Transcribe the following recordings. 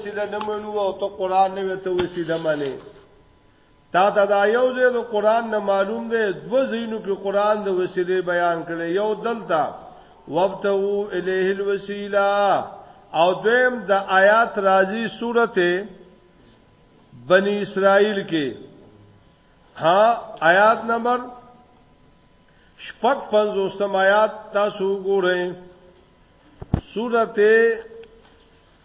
وسیله نه منو او ته قران نه وته وسیله منې تا ته دا یو ځای د قران نه معلوم دی دو زینو کې قران د وسیله بیان کړي یو دلته وابتغوا الیه الوسیله او دویم د آیات راځي سورته بنی اسرائیل کې ها آیات نمبر شپږ پنځوستم آیات تاسو وګورئ سورته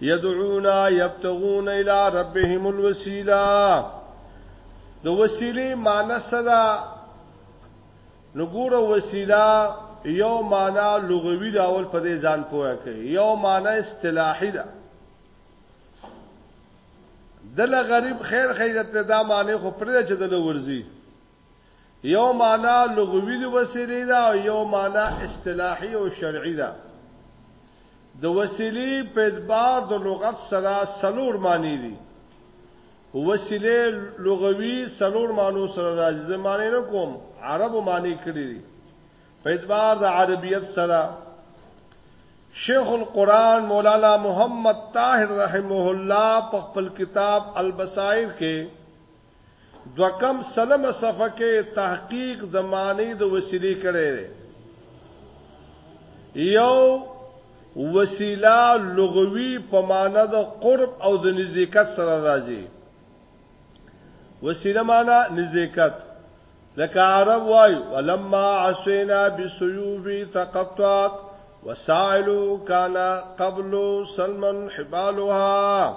یدعونا یبتغون الی ربهم الوسیله د وسیله معنی صدا نو ګوره وسیله یو معنی لغوي دا اول په دې ځان پوهه کوي یو معنی اصطلاحي ده دله غریب خیر خیرت دا معنی خو پرې چې دله ورزي یو معنا لغوي د وسیلې ده او یو معنا اصطلاحي او شرعي ده. د وسیلې په اعتبار د لغت سره څلور معنی دي. وسیله لغوي څلور معنی سره راځي. زه معنی نه کوم، عربو معنی کړی دي. په اعتبار د عربیت سره شیخ القرآن مولانا محمد طاهر رحمه الله په خپل کتاب البصائر کې دوکم سلمه صفحه کې تحقیق د معنی د وسیلې کړي دی یو وسیله لغوي په معنی د قرب او د نزدېکت سره راځي وسیله معنی نزدېکت لکه عرب وایو ولما عسینا بسیوف تقطعت وسائل كان قبل سلما حبالها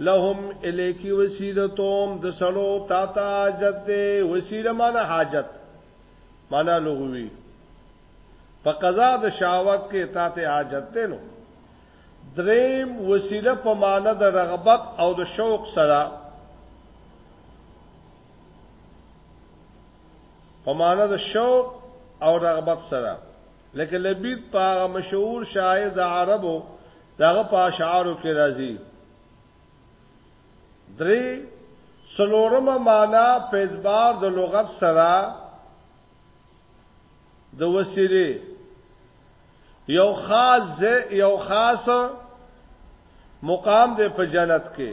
لهم الیکی وسیلتهم د سړو تا ته حاجت دی وسیله معنا حاجت معنا لغوي په قضا د شاوت کې تا ته حاجت دی نو دریم وسیله په معنا د رغبت او د شوق سره په معنا د شوق او رغبت سره لکه لبید په مشهور شاعر د عربو داغه په اشعارو کې راځي درې سلورم معنا په اعتبار د لغت سره د وسیله یو خاص یو خاص مقام دی په جنت کې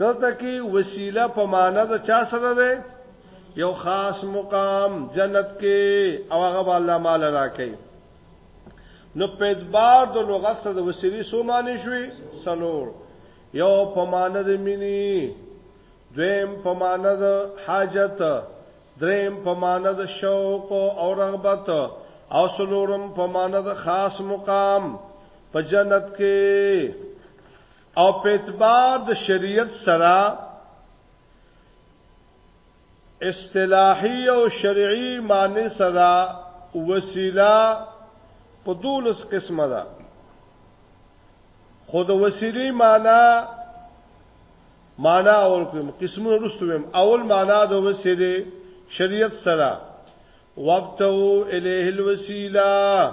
دلته کې وسیله په معنا د چا سره ده یو خاص مقام جنت کې او هغه الله مال راکړي نو په اعتبار د لغت سره د وسیلی سو معنی شوي سلور یو په معنی د مینی دویم په معنی د حاجت دریم په معنی د شوق او رغبت او سلورم په معنی د خاص مقام په جنت کې او په اعتبار د شریعت سره اصطلاحي او شرعي معنی سره وسیله په دولس قسمه ده خود وسیلی معنا معنا اول کوم قسمه رسوم اول معنا د وسیله شریعت سره وقتو الیه الوسیله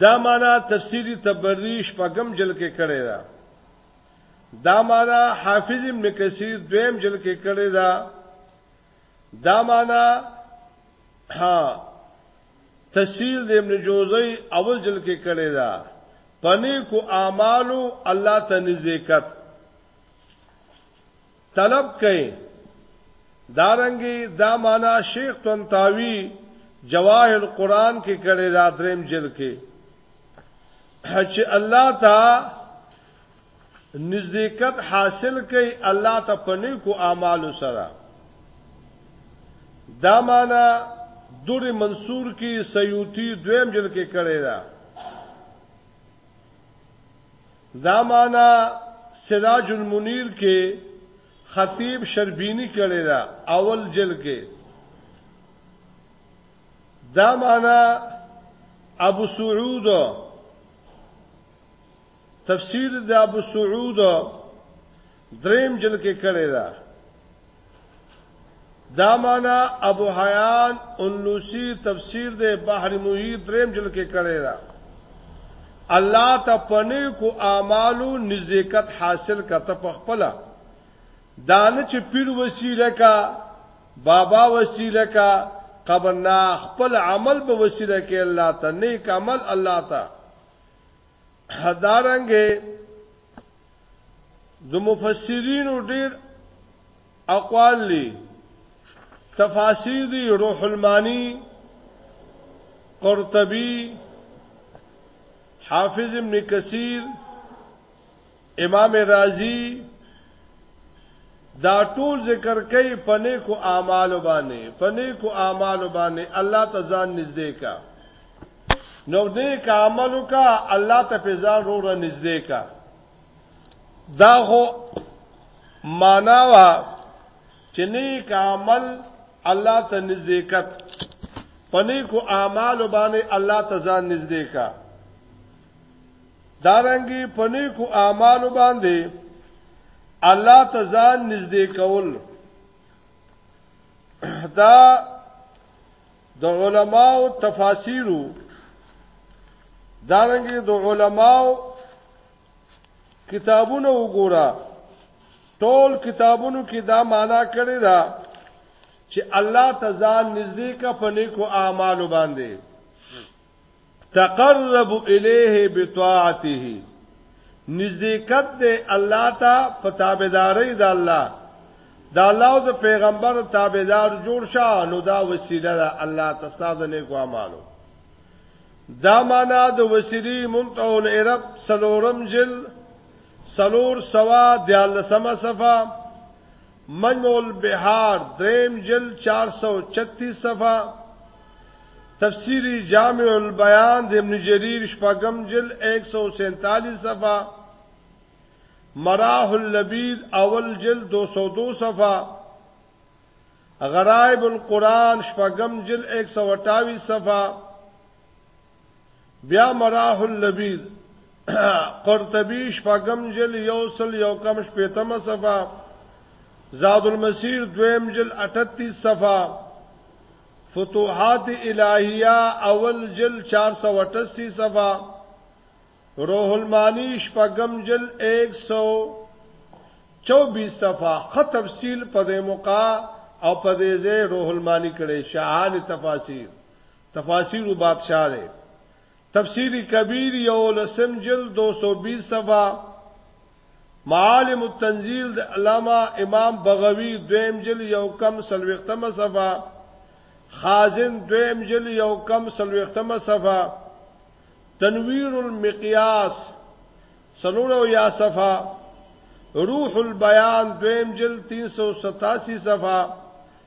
دا معنا تفسیری تبری شپږم جلد کې کړی دا دا معنا حافظ ابن کثیر دویم جلد کې کړی دا دا معنا ها تفسیر د ابن جوزی اول جلد کې کړی دا پنی کو اعمالو الله ته نزدېکت طلب کئ دارنګي دا معنا شیخ تنتاوی جواهر قران کې کړي دا دریم جل کې چې الله تا نزدېکت حاصل کړي الله ته پني کو اعمال سره دا معنا دور منصور کی سیوتی دویم جل کې کړي دا دا معنا سراج المنیر کې خطیب شربینی کړی دا اول جل کې دا معنا ابو سعود تفسیر د ابو سعود دریم جل کې کړی دا دا معنا ابو حیان انلوسی تفسیر د بحر محیط دریم جل کې کړی دا الله ته پنی کو اعمالو نزدېکت حاصل کته په خپل دانه چې پیر وسیله کا بابا وسیله کا قبر نا خپل عمل به وسیله کې الله ته نیک عمل الله ته هدارنګه د مفسرینو ډیر اقوال لري تفاسیر دی روح المانی قرطبی حافظ ابن کثیر امام رازی دا ټول ذکر کوي پنه کو اعمال باندې پنه کو اعمال باندې الله تزان نږدې کا نو نیک عمل وکا الله ته په ځان روره نږدې کا دا هو معنا وا چې نیک عمل الله ته نزدېکت پنی کو اعمال باندې الله ته ځان نږدې کا دارنګي پنی کو اعمال باندې الله ته ځان نږدې کول دا د علماو تفاسیرو دارنګه د علماو کتابونه وګوره ټول کتابونو کې دا معنا کړی دا چې الله تزال نزدې کا پنه کو اعمال باندې تقرب الیه بطاعته نزدېکت دی الله ته په تابعدارۍ د الله د الله او د پیغمبر تابعدار جوړ شه نو دا وسیله ده الله تستاد نه کو اعمالو دا معنا د وسیلی منتهول عرب سلورم جل سلور سوا دیالسمه صفه مجموع البحار دریم جل 436 صفحه تفسیری جامع البیان د ابن جریر شپږم جل 147 صفحه مراه اللبید اول جل 202 صفحه غرائب القرآن شپږم جل 128 صفحه بیا مراح اللبید قرطبی شپږم جل یو سل یو کم شپېتم صفه زاد المسیر دویم جل 38 صفه فتوحات الہیہ اول جل 438 صفه روح المانی شپږم جل 124 صفه خ تفصیل په دې موقع او په دې ځای روح المانی کړي شاهان تفاسیر تفاسیر بادشاہ دی تفسیر کبیر یو لسم جلد 220 صفحه معالم التنزیل د علامه امام بغوی دویم جلد یو کم سلوختمه صفحه خازن دویم جلد یو کم سلوختمه صفحه تنویر المقیاس سلورو یا صفحه روح البیان دویم جلد 387 صفحه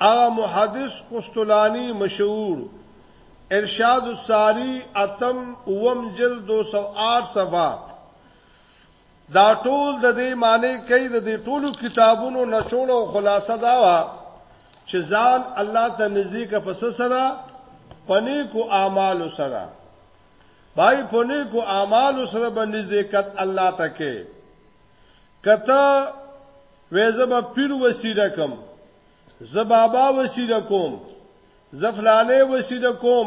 هغه محدث قسطلاني مشهور ارشاد الساری اتم اوم جلد 208 صفحه دا ټول د دې معنی کوي د دې ټولو کتابونو نچوړ او خلاصه دا وا چې ځان الله ته نزدیک پس سره پنی کو اعمال سره بای پنی کو اعمال سره باندې نزدېکت الله ته کې کته وې زبا پیر وسیله کوم زبابا وسیله کوم زفلانه وسیله کوم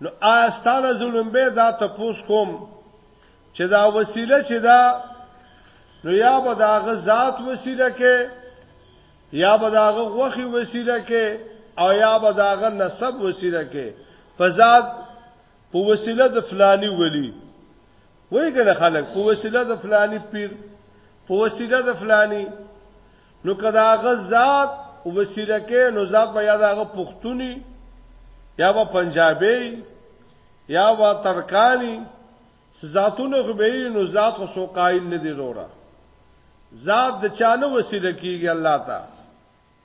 نو آستانه ظلم به دا تپوس کوم چې دا وسیله چې دا نو یا به دا غ ذات وسیله کې یا به دا غ غوخي وسیله کې او یا به دا غ نسب وسیله کې په ذات په وسیله د فلانی ولی وای ګنه خلک په وسیله د فلانی پیر په وسیله د فلانی نو کدا غزاد وسیله کې نو ذات به یاد هغه پښتوني یا به پنجابي یا به ترکانی ذاتونه خو به نو ذات خو سو قائل نه دی وروره ذات د چانه وسیله کیږي الله تعالی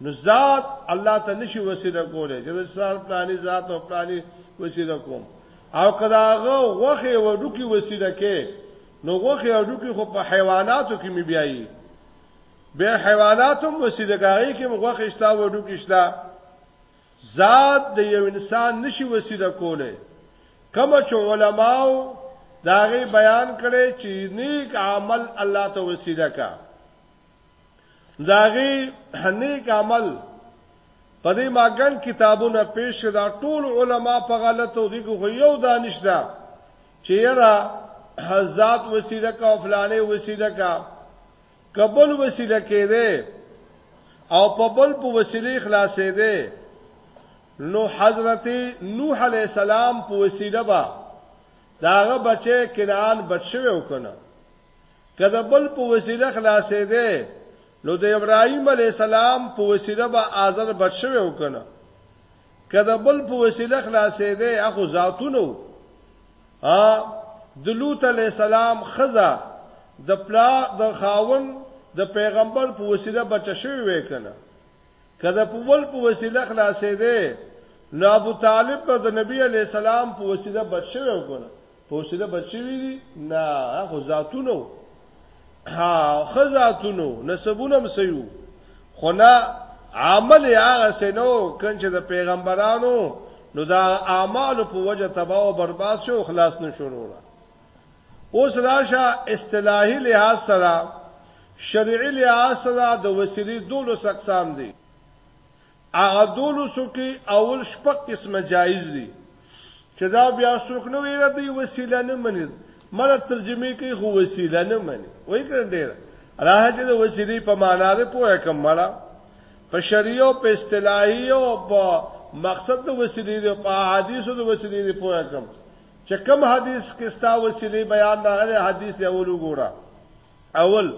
نو ذات الله ته نشي وسیله کوله چې د سر پلاني ذات او پلاني وسیله کوم او کداغه وخه وډوکی وسیله کې نو وخه وډوکی خو په حیواناتو کې می بیایي به حیواناتو وسیله کوي کې وخه اشتا وډوکی اشتا ذات د یو انسان نشي وسیله کوله کما چې علماو داغه بیان کړي چې نیک عمل الله ته وسیله کوي داغي نیک عمل په دې ماګن کتابونه پیش دا ټول علما په غلطو دي خو یو دانش دا چې یرا حزات وسیله کا او فلانه وسیله کا قبل وسیله کې ده او په بل په وسیله خلاصې ده نو حضرت نوح علی السلام په وسیله با داغه بچي کنعان بچو وکنه که د بل په وسیله خلاصې ده نو د ابراهیم علی السلام په وسیله به آزر بچوي وکنه که د بل په وسیله خلاصې ده اخو ذاتونو ا د لوط علی السلام خزا د پلا د خاون د پیغمبر په وسیله بچ شوی وې کنه کله په ول په وسیله خلاصې ده نو ابو طالب په د نبی علی السلام په وسیله بچ شوی وکنه پوسیده بچی وی دي نه خو ذاتونو ها خو ذاتونو نسبونه هم سيو خو نه عمل هغه سينو کنچ د پیغمبرانو نو دا اعمال په وجه تباہ او برباد شو خلاص نشورو اوس راشه اصطلاحي لحاظ سره شرعي لحاظ سره د وسیری دولس اقسام دي هغه دولسو کې اول شپږ قسمه جایز دي چې دا بیا څوک نه ویره دی وسیله نه مني مله ترجمه کوي خو وسیله نه مني وای کړ ډیر راځي چې د وسیلې په معنا ده پوهه کوم مړه په شریعو په اصطلاحي او په مقصد د وسیلې د په حدیثو د وسیلې د پوهه کوم چې کوم حدیث کې ستا وسیلې بیان نه غره حدیث یې اولو ګوره اول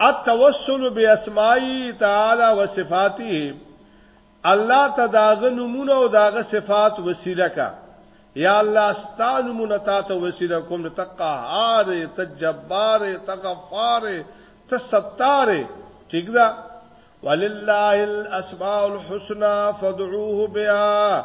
التوسل باسمائی تعالی و صفاته الله ته داغه نمونه او داغه صفات وسیله کا یا الله ستا نمونه تا ته وسیله کوم ته قهار ته جبار ته غفار ته ستار ٹھیک ده ولله الاسماء الحسنى فادعوه بها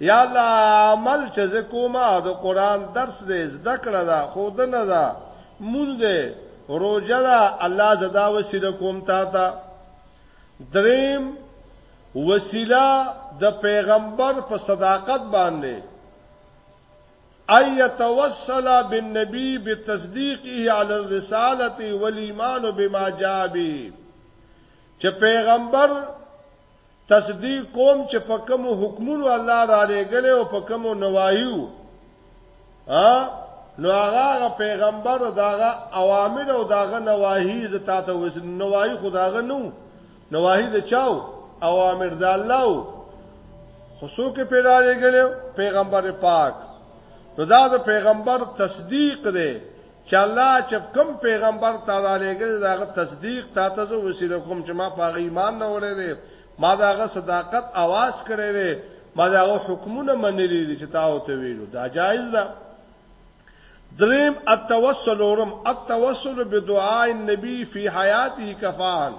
یا الله عمل چې زه کوم د قران درس دې زده کړه دا خودنه دا مونږ دې روزه دا الله زدا وسیله کوم تا ته دریم وسیله د پیغمبر په صداقت باندې اي توسل بالنبي بتصديقه على الرساله والايمان بما جاء به چې پیغمبر تصدیق کوم چې په کوم حکمونو الله را لېګلې او په کوم نواهیو ها نو هغه پیغمبر داغه اوامر او داغه نواهی زتا ته وس نواهی خداغه نو نواهی د چاو اوامر د الله خصو کې پیدا لېګلې پیغمبر پاک نو دا د پیغمبر تصدیق دی چې الله چې کوم پیغمبر تا را لېږل دا غ تصدیق تا ته زو وسیله کوم چې ما پاغه ایمان نه ولې دې ما دا غ صداقت आवाज کړې دې ما دا غ حکمونه منلې دي چې تا او ته ویلو دا جایز ده دریم التوسل اورم التوسل بدعاء النبي في حياته کفان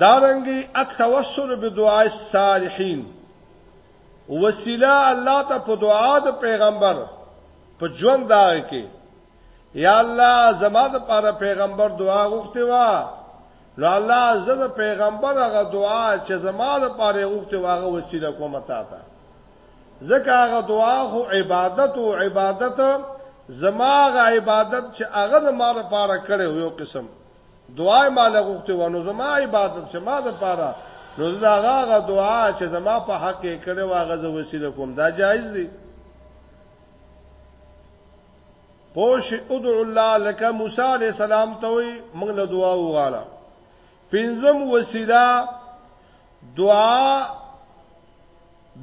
دارنګي التوسل بدعاء الصالحین وسیله الله ته په دعا د پیغمبر په ژوند دا کې یا الله زما د پاره پیغمبر دعا غوښته وا نو الله زه د پیغمبر هغه دعا چې زما د پاره غوښته واغه وسیله کوم تا ته ځکه هغه دعا خو عبادت او عبادت زما هغه عبادت چې هغه د ما لپاره کړې یو قسم دعا مال غوښته و نو زما عبادت شما د پاره نو دا هغه دعا چې زما په حق کې کړي واغه زو وسیله کوم دا جایز دی پوش ادعو الله لك موسی عليه السلام ته وي موږ له دعا وغواړه پنځم وسیله دعا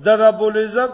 د رب العزت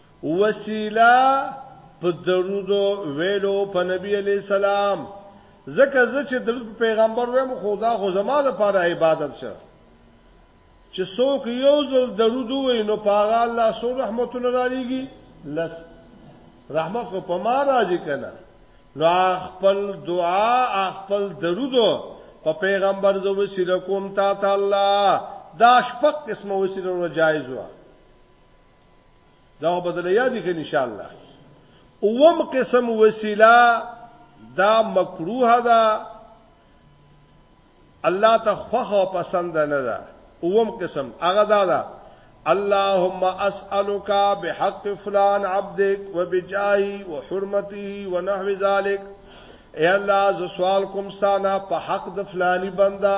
وسیله په درود ویلو په نبی علی السلام زکه زه چې درود په پیغمبر ویم خدا خو زما د پاره عبادت شه چې څوک یو ځل درود وای نو پاغه الله سو رحمتونه رالیږي لس رحمت خو په ما راځي کنه نو خپل دعا خپل درود په پیغمبر زو وسیله کوم تا تعالی دا شپږ قسمه وسیله جایز و دا خو بدل یادی کین ان شاء الله اوم قسم وسیله دا مکروه ده الله ته خوخه او پسند نه ده اوم قسم هغه دا ده اللهم اسالک بحق فلان عبدك وبجاهي وحرمته ونحو ذلك اے الله ز سوال کوم ستانه په حق د فلانی بندا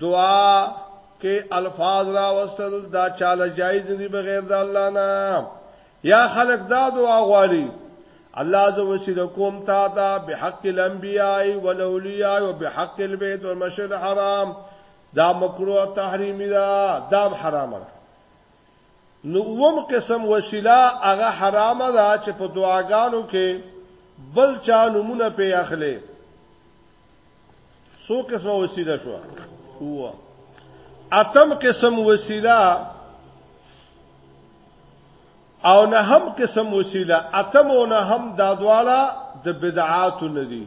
دعا کې الفاظ را وستل دا چاله جایز دي بغیر د الله نه یا خلق دا دعا غواړي الله ز وسیله کوم تا دا بحق الانبیاء والاولیاء وبحق البيت والمسجد الحرام دا مکروه تحریمی دا دام حرام ده نو اوم قسم وسیله هغه حرام ده چې په دعاګانو کې بل چا نمونه په اخلي سو قسمه وسیله شو هو اتم قسم وسیله او نه هم قسم وسیله اتم او نه هم دادواله د بدعات ندي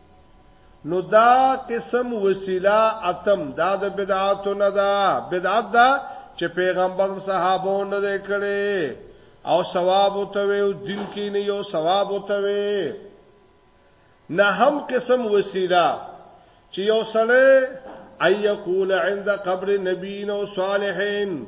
نو دا قسم وسیله اتم دا د بدعت نه ده بدعت دا چې پیغمبر صحابو نه کړي او ثواب ته وي او دین کې نه یو ثواب ته وي نه هم قسم وسیله چې یو سره اي يقول عند قبر نبيين او صالحين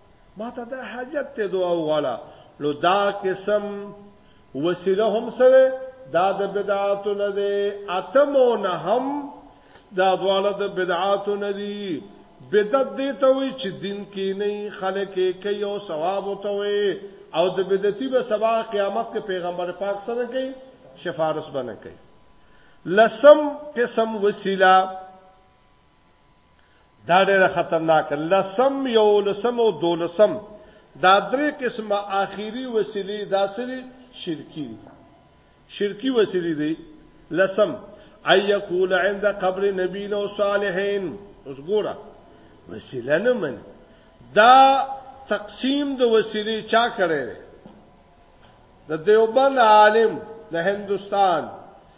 ما ته دا حاجت ته دعا وغواړه نو دا قسم وسیله هم سره دا د بدعاتو نه دی اتمو نه هم دا دواړه د بدعاتو نه دی بدعت دی ته وی چې دین کې نه خلک کوي او ثواب وته وي او د بدعتي به سبا قیامت کې پیغمبر پاک سره کوي شفارس بنه کوي لسم قسم وسیله دا ډېره خطرناک لسم یو لسم او دولسم دا درې قسمه آخري وسیلې دا سری شرکی دي شرکی وسیلې دي لسم ايقول عند قبر نبي او صالحين اوس ګوره وسیله نه من دا تقسیم د وسیلې چا کړی د دیوبند عالم د هندستان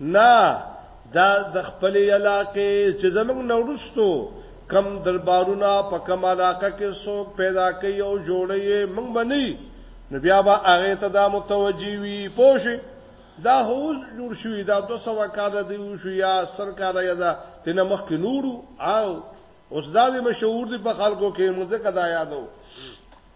نه دا د خپل علاقې چې زمنګ نورستو کم دربارونه په کم علاقه کې څوک پیدا کوي او جوړي موږ بني نو بیا به هغه ته دا متوجي وي پوه دا هوز جوړ شوی دا 200 کاله دی شو یا سر کاله یا دا تنه مخ کې نورو او اوس دا مشهور دي په خلکو کې موږ ځکه دا یادو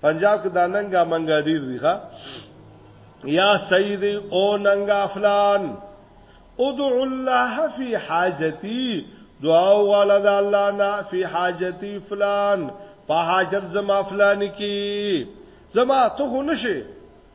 پنجاب کې دا ننګا منګا ډیر دی ښا یا سید او ننګا فلان ادعو الله فی حاجتی دعا والا د الله نه فی حاجتی فلان په حاجت زما فلان کی زما ته نشي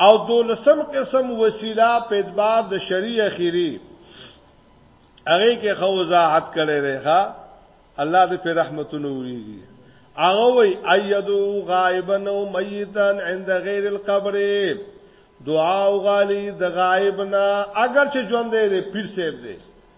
او دولسم قسم وسیله په اعتبار د شری اخیری هغه کې خو وضاحت کړي رخه الله دې په رحمتونو وریږي هغه وی ايدو غائبا او ميتا عند غیر القبر دعا او غالي د غائب نه اگر چې ژوند دې پیر سیب دې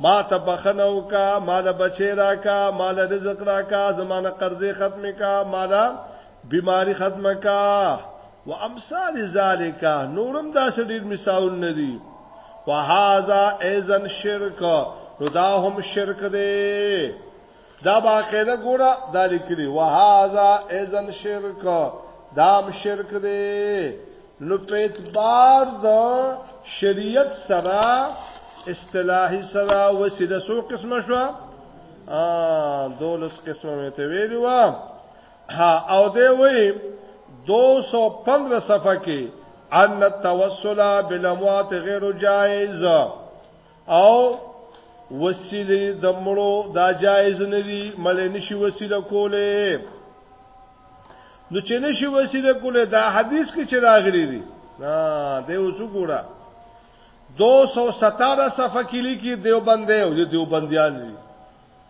ما ته بخنه وکا مال بچی راکا مال رزق راکا زمانه قرضې ختم کا مال بیماری ختم کا وامثال ذالک نورم دا سړي مثال ندي وهذا اذن شرک نو دا هم شرک دی دا باقاعده ګوره دا لیکلی وهذا اذن شرک دام شرک دی نو په اعتبار د شریعت سره اصطلاحي سره وسیله سو قسمه شو ا دولس قسمه ته ویلو ها او دی وی 215 صفحه کې ان التوسل بالاموات غیر جائز او وسیله د مړو دا جایز نه دي ملې نشي وسیله کوله نو چې نشي وسیله کوله دا حدیث کې چې راغلي دي نا دی اوس وګوره 217 صفحه کې لیکي دیوبندې او دیوبندیان دي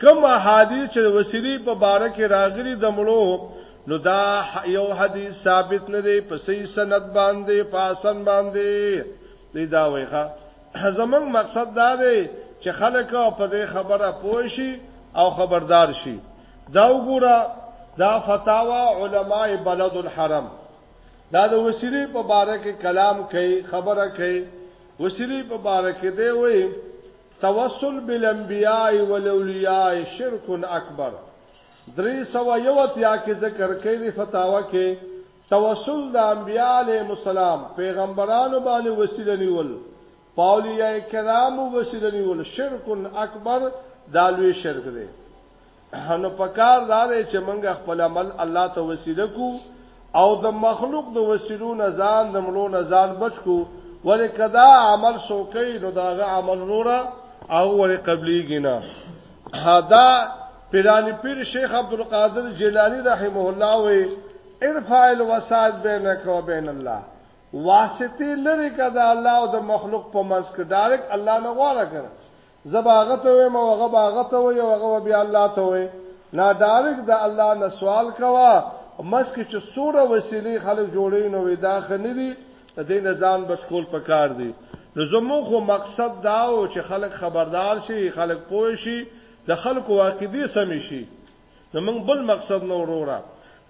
کوم حدیث چې وسیری په باره کې راغلی د مړو نو دا یو حدیث ثابت نه دی په صحیح سند باندې په حسن باندې دی دا وایخه زمنګ مقصد دا دی چې خلک په دې خبره پوه شي او خبردار شي دا وګوره دا فتاوا علماء بلد الحرم دا د وسیری په باره کې کلام کوي خبره کوي وسیری په باره کې دی وایي توسل بالانبیاء والاولیاء شرک اکبر درې سوه یو اتیا کې ذکر کړی دی فتاوا کې توسل د انبیاء علیهم السلام پیغمبرانو باندې وسیله نیول پاولیاء کرامو وسیله نیول شرک اکبر دا لوی شرک دی نو پکار دا دی چې موږ خپل عمل الله ته وسیله کو او د مخلوق د وسیلو نه ځان د ملو نه ځان بچ کو ولې کدا عمل سوکې نو داغه عمل نورا او ولې قبليږي نه دا پیرانی پیر شیخ عبد القادر جیلانی رحمه الله وی ارفع الوسائل بینک و بین الله واسطه لري کدا الله او د مخلوق په منځ کې ډایرک الله نه غواړه کړ زه به هغه ته ویم او هغه به هغه ته وایي او هغه به بیا الله ته وایي نه ډایرک د الله نه سوال کوه مخکې چې څوره وسیلې خلک جوړوي نو وایي دا ښه نه دي د دې نه ځان بچ کول پکار دي نو زموږ خو مقصد دا و چې خلک خبردار شي خلک پوه شي د خلکو عقیدې سمې شي زمونږ بل مقصد نه وروره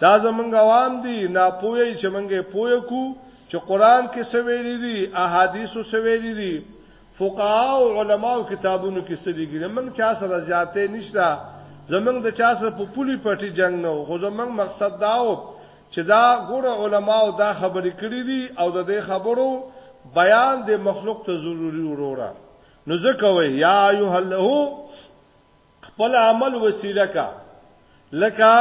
دا زمونږ عوام دي ناپوهي چې مونږ یې پوه کو چې قران کې څه ویلي دي احادیثو څه ویلي دي فقها او علما او کتابونو کې څه لیکلي مونږ چا سره زیاتې نشته زمونږ د چا سره په پولي پټي جنگ نه خو زمونږ مقصد دا و چې دا ګوره علما او دا خبرې کړې دي او د دې خبرو بیان د مخلوق ته ضروری وروره نو ځکه وی یا ایه له خپل عمل وسیله کا لکه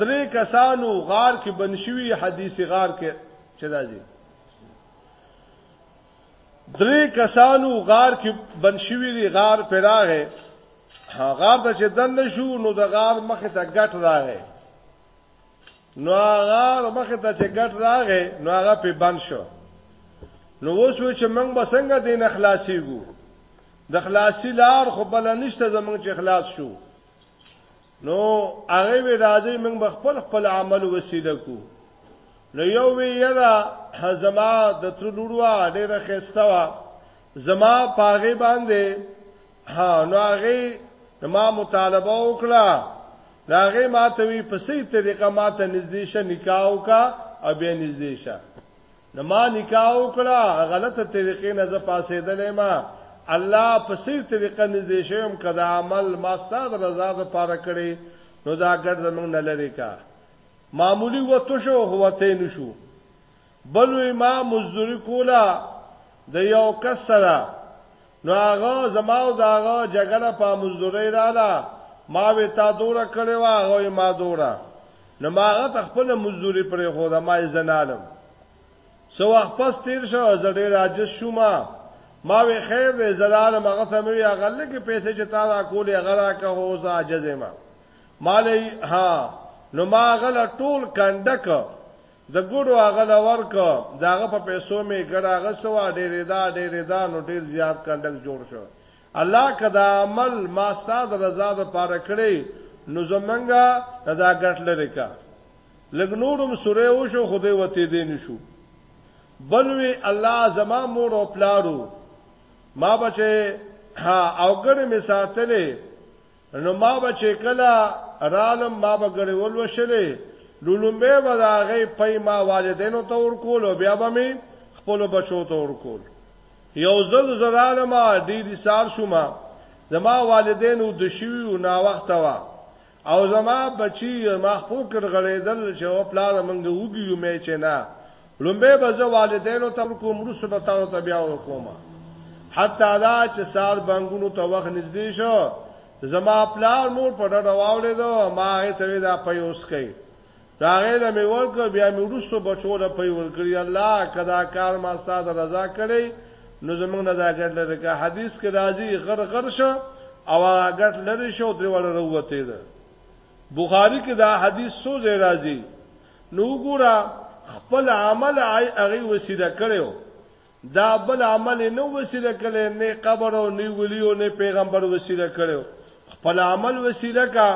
درې کسانو غار کې بنشوي حدیث غار کې چې راځي درې کسانو غار کې بنشوي دی غار پراغه غار ته چې دن شو نو د غار مخ ته ګټ راغی نو هغه مخه ته چې ګټ راغې نو هغه په بند شو نو اوس و چې موږ به څنګه دین خلاصيږو د خلاصي لار خو بل نشته زمونږ چې خلاص شو نو هغه وی راځي موږ به خپل خپل عمل وسیله کو نو یو وی یرا زما د تر لوړوا ډیره خسته وا زما پاغه باندې ها نو هغه ما مطالبه وکړه هغه ما ته وی په سي طریقه ما ته نږدې شه نکاح وکا او بیا نږدې شه نو ما نکاح وکړه غلطه طریقې نه ز پاسېدلې ما الله په سي طریقه نږدې شوم کدا عمل ما ستاد رضا ز پاره کړې نو دا ګډ زمنګ نه لری کا معمولی وته شو هوته نشو بل وی ما مزدوری کوله د یو کس سره نو هغه زماو دا هغه جګړه په مزدوری رااله ما وی تا دوره کړی و هغه ما دوره نو ما هغه خپل مزدوری پرې خو دا ما زنالم سو وخت پس تیر شو زړه راجس شوم ما وی خیر دې زلال مغه ته مې هغه لکه پیسې چې تا را کولې هغه را که هو زه عجز ما مالې ها نو ما غل ټول کنډک د ګډو هغه له ورکو د هغه په پیسو می ګډه هغه سوا ډېرې دا ډېرې دا نو ډېر زیات کنډک جوړ شو الله کدا عمل ما ستاد رضا د پاره کړی نو زمنګا دا ګټ لري کا لګ نورم سوره او شو خدای وته دې نشو بلوي الله زما مور او پلارو ما بچي ها او ګړې می ساتلې نو ما به چې کله رالم ما به ګړې ولوشلې لولمبه به د هغې پی ما والدینو ته ورکول او بیا به مې خپل بچو ته ورکول یو ځل زراله ما ډیر سال شوم زما والدینو د شوی او نا وخت وا او زما بچی ما خپل کړغړېدل چې او پلار منګه وګیو مې چې نه لومبه به زه والدینو ته ورکوم رسو به تاسو ته بیا ورکوم حتی دا چې سار بنګونو ته وخت نږدې شو زما پلار مور په ډډه واولې دو ما ته دا پیوس کړي راغې له مې ورک بیا مې ورسو بچو له پي ورکړي الله کدا کار ما استاد رضا کړي نو زمونږ نه دا ګټ لري که حدیث کې راځي غر غر شو او هغه ګټ لري شو درې وړه وروته ده بخاری کې دا حدیث سو زی راځي نو وګوره خپل عمل هغه وسیله کړو دا بل عمل نو وسیله کړي نه قبر او نه ولی او نه پیغمبر وسیله کړو خپل عمل وسیله کا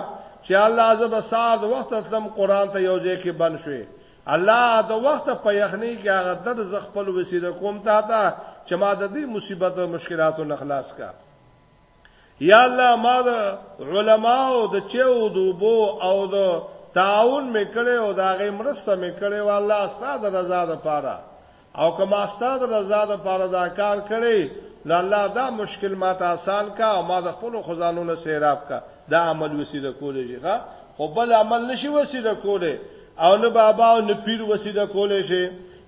چې الله عزب ساعت وخت اسلم قران ته یو ځای کې بن شوي الله د وخت په یخنی کې هغه د زغ خپل وسیله کوم تا ته چې ما د دې مصیبت او مشکلاتو نخلاص کا یا الله ما د علماو د چیو دوبو او د تعاون میکړې او دا غي مرسته میکړې والله استاد رضا د پاره او کما استاد رضا د پاره دا کار کړي نو الله دا مشکل ما ته آسان کا او ما د خپل خزانو نه سیراب کا دا عمل وسیله کولې شي ښا خو بل عمل نشي وسیله کولې او نه بابا او نه پیر وسیله کولې شي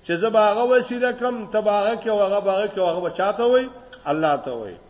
چې زباغه وسیله کم تباغه کې وغه باغه کې وغه بچاته وي الله ته وي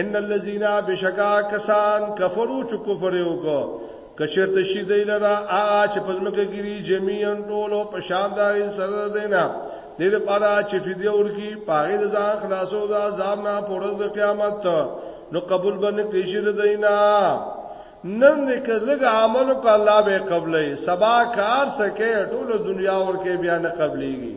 ان الذين بشکا کسان کفرو چې کفر یو کو کچرت شي دی لرا ا چې پزمکه ګری جميعا ټولو په شان دا سره دینا دې لپاره چې فدیه ورکی پاغه د ځان خلاصو د عذاب نه پورز د قیامت نو قبول باندې کېشي د دینا نن دې کزګه عمل کو الله به قبلې سبا کار سکے ټول دنیا ورکه بیا نه قبليږي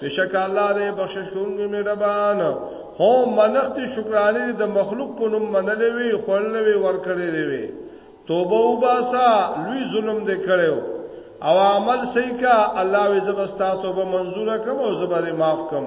بشک الله دې بخشش کوونکی مهربان هو منښت شکرانه د مخلوق په نوم منلې وي خړلې وي ورکړې دی وي توبه وباسا لوی ظلم دې کړو او عمل صحیح کا الله وې زبستا توبه منزور کم او زبر معاف کم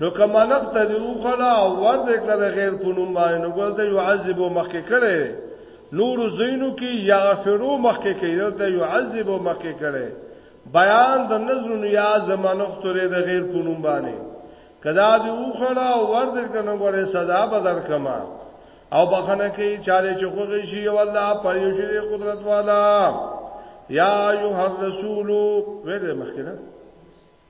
نو کمالک ته دی وخلا او ور دې کړه د غیر په نوم باندې نو ګل ته يعذب مخکې کړي نور زینو کې یغفرو مخکې کړي دلته يعذب مخکې کړي بیان د نظر نیا زمانه ختره د غیر په نوم باندې کدا دی وخلا او ور دې کړه نو ګل سزا بدل کما او بخنه کې چاله چخوږي شي او الله پر یو شي قدرت والا یا ایها الرسول ویل مخکې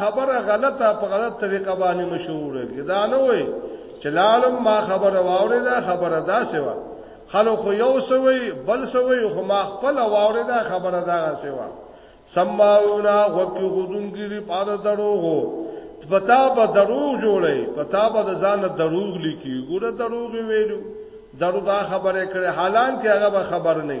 خبره غلطه په غلط طریقه باندې مشهور کی دا نه وای چې لالم ما خبره واورې دا خبره دا سیوا خلق یو سوی بل سوی خو ما خپل واورې دا خبره دا سیوا سماونا وکي غدون ګری پاره دروغو پتا به دروغ جوړي پتا به ځان دروغ لیکي ګوره دروغ ویلو درو دا خبره کړي حالان کې هغه خبر نه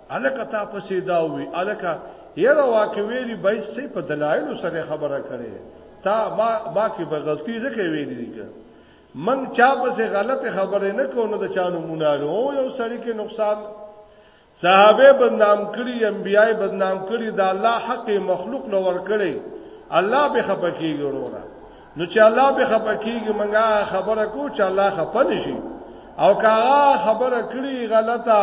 الکه تا پسې دا وی الکه یره واکه ویلی بای سي په دلایل سره خبره کړي تا ما ما کې بغز کی زکه ویلی دي که من چا پسې غلط خبره نه کو نو د چانو مونالو یو سړی کې نقصان صحابه بدنام کړي انبيای بدنام کړي دا الله حق مخلوق لور کړي الله به خپکیږي وروره نو چې الله به خپکیږي منګه خبره کو چې الله خپن شي او کاغه خبره کړی غلطه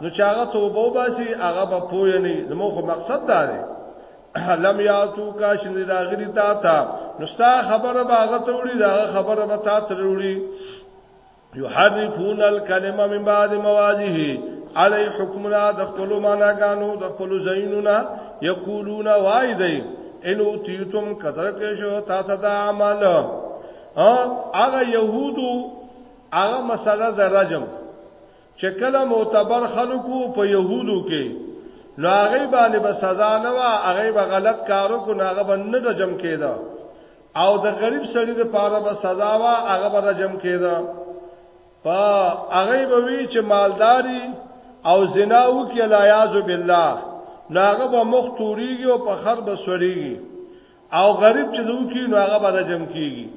نو چې هغه توبه وباسي هغه به پوه نه نو مو مقصد دا دی لم یاتو کا شند راغلی تا تا نو ستا خبره باغه توړي دا خبره به تا تروړي یحرفون الکلمه من بعد مواضعه علی حکمنا د خپل معناګانو د خپل زینونا یقولون وای دی انو تیتم قدر کې شو تا ته دا عمل هغه يهودو هغه مسله د رجم چې کله معتبر خلکو په يهودو کې نو هغه باندې به سزا نه وا هغه به غلط کارو کو نه هغه باندې رجم کېده او د غریب سړي د پاره به سزا وا هغه به رجم کېده په هغه به وی چې مالداری او زنا وکي لا یاذ بالله ناغه به مخ توریږي او په خر به سوريږي او غریب چې دوی کی ناغه به رجم کیږي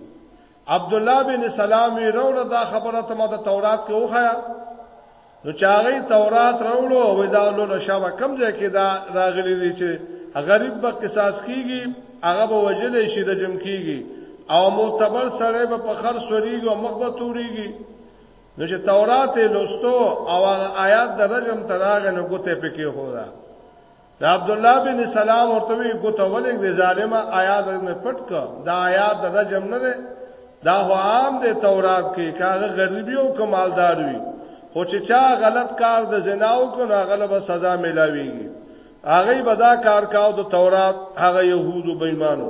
عبد الله بن سلام وی روړه دا خبره ته ما د تورات کې وخایا نو چاغی تورات راوړو او دا لوله شابه کم ځای کې دا راغلی دی چې غریب به قصاص کیږي هغه به وجل شي د جم کیږي او معتبر سره به په خر سوريږي او مخ به توريږي نو چې تورات لوستو او هغه آیات د رجم تراغ نه ګوته پکې هو دا د عبد الله بن سلام ورته وی ګوته ولګ د ظالمه آیات نه پټ ک دا آیات د رجم نه ده دا هو عام د تورات کې کاغه غریبي او کمالدار وي خو چې چا غلط کار د زنا او کو نه غلبه سزا ملاويږي هغه به دا کار کاو د تورات هغه يهودو بېمانو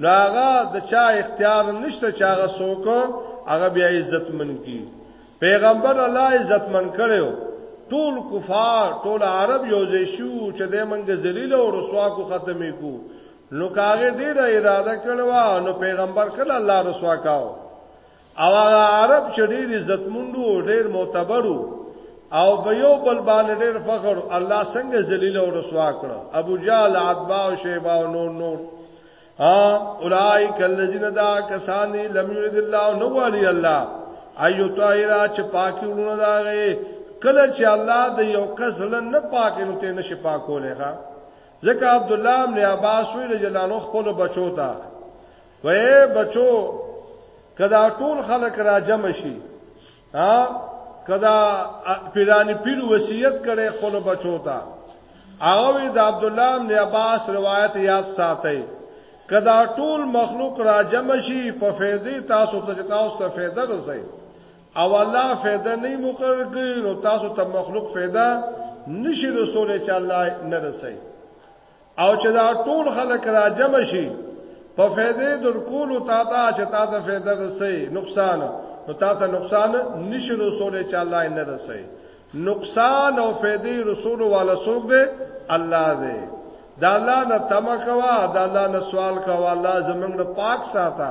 نو هغه د چا اختیار نشته چې هغه څوک هغه بیا عزت من کی پیغمبر الله عزت من کړو ټول کفار ټول عرب یو ځای شو چې د منګه ذلیل او رسوا کو ختمې کو نو کاغه ډیره اراده کړو نو پیغمبر کله الله رسوا کاو او هغه عرب چې ډېر عزتمندو او ډېر معتبرو او په یو بل باندې ډېر فخر الله څنګه ذلیل او رسوا کړ ابو جهل عتبا او شیبا او نور نور ها اولائک الذین دا کسان لم یرید الله نو والی الله ایو طاهرا چې پاکي ورونه دا غي کله چې الله د یو کس لن نه پاکي نو ته نشي پاکولې ښا ځکه عبد الله بن عباس ویل جلانو خپل بچو ته وې بچو کدا ټول خلک را جمع شي ها کدا پیرانی پیر وصیت کړي خپل بچو ته هغه د عبد الله بن عباس روایت یاد ساتي کدا ټول مخلوق را جمع شي په فیضه تاسو ته تاسو ته فیضه رسي او الله فیضه نه مقرر کړي نو تاسو ته مخلوق فیضه نشي رسول چې الله نه رسي او چې دا ټول خلک را جمع شي په فائدې در کولو تا ته چې تا ته فائدہ رسي نقصان نو تا ته نقصان نشي رسول چې الله نه رسي نقصان او فائدې رسول والا څوک دی الله دی دا الله نه تما کوا دا الله نه سوال کوا الله زمونږ پاک ساته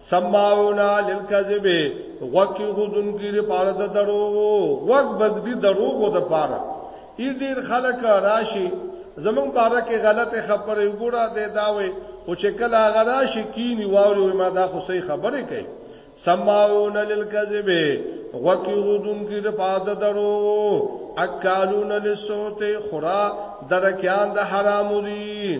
سماعونا للکذب غوکی غزن کی دی پارا دا دروغو غوک بگدی دروغو دا پارا ای دیر خلق راشی زمون پارا کې غلط خبره وګړه دی داوي او چې کله هغه راشي کینی واوري ما دا خو صحیح خبره کوي سماعون للکذب غوکی غدون کی دا پاد درو اکالون للسوت خورا درکیان دا حرامو دی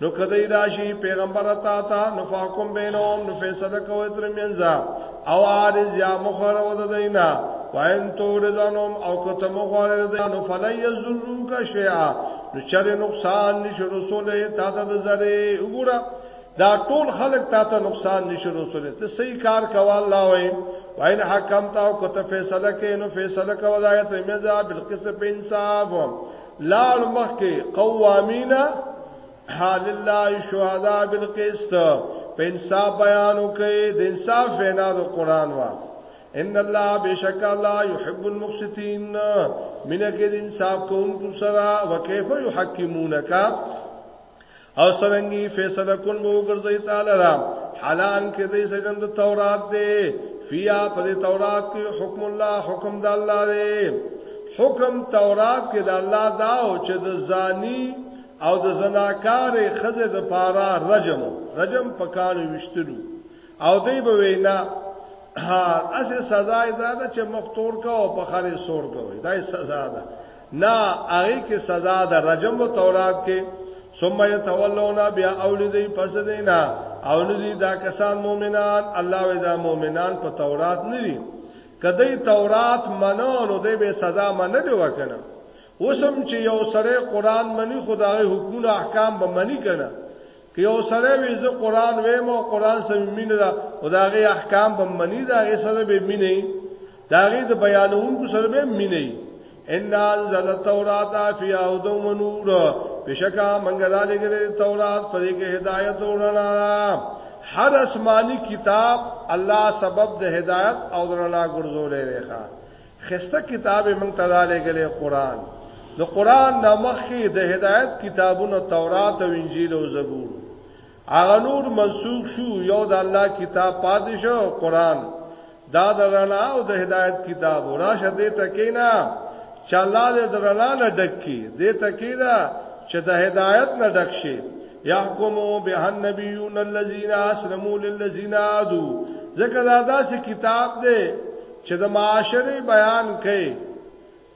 نو کدی راشي پیغمبر تا تا نو فاکم بینهم نو فیصله کوي تر منځه او عارض یا مخور و د دینا وان توردنم او کته مخور د دینا نو فلی یذروک شیئا نو چر نقصان نشو رسول تا ته د زری وګوره دا ټول خلق تا ته نقصان نشو رسول ته صحیح کار کوا الله وای وان حکم تا او کته فیصله کوي نو فیصله کوي دا ته مزه بالقسط انصاف لار مخکې قوامین حال الله شهدا بالقسط په انصاف بیان وکي د انصاف وینا د قران وا ان الله بشک الله يحب المقسطين منه کې د انصاف کوونکو سره وکيف يحكمونک او سرنګي فیصله کون به وګرځي تعالی را حلال کې دې سجن د تورات دې فیا په تورات کې حکم الله حکم د الله دې حکم تورات کې د الله دا او چې د زانی او د زناکار خزه د پارا رجم رجم پکانو وشتلو او دې به وینا اسه سزا دا ده چې مختور کا او په خره سور کوي دا سزا ده نه هغه کې سزا د رجم او تورات کې ثم يتولون بیا اولیدې پس دینا او ندی دا کسان مؤمنان الله ودا مؤمنان په تورات نه دي کدی تورات منو نو دې به سزا منل وکنه وسم چې یو سره قران منی خدای حکمونه احکام به منی کنه که یو سره وی زه قران ویم او قران سم مینه دا او داغه احکام به منی داغه سره به مینه داغه د بیانونکو سره به مینه ان انزل التوراۃ فیها هدى ونور بشکا منګه را لګره تورات پرې کې هدایت ورنا هر آسمانی کتاب الله سبب د هدایت او رڼا ګرځولې ښه خسته کتاب موږ ته را لګلې قران د قران د مخې د هدایت کتابونو تورات او انجیل او زبور هغه نور منسوخ شو یو د الله کتاب پاتې شو قران دا د رڼا او د هدایت کتاب راشه دې تکینا چې الله دې د رڼا نه ډک کی دې تکینا چې د هدایت نه ډک شي يحكمو به النبيون الذين اسلموا للذين عادوا ذکر ادا چې کتاب دې چې د معاشري بیان کوي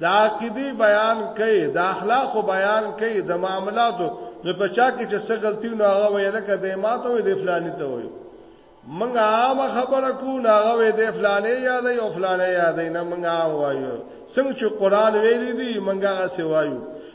د عقیدی بیان کوي د اخلاق بیان کوي د معاملاتو نو په چا کې چې څه غلطي نه هغه ویل کده ما ته وي د فلانی ته وي منګ عام خبره کو نه هغه وي د فلانی یاد یو فلانی یاد نه منګ عام وایو څنګه چې قران ویلي دي منګ هغه سی وایو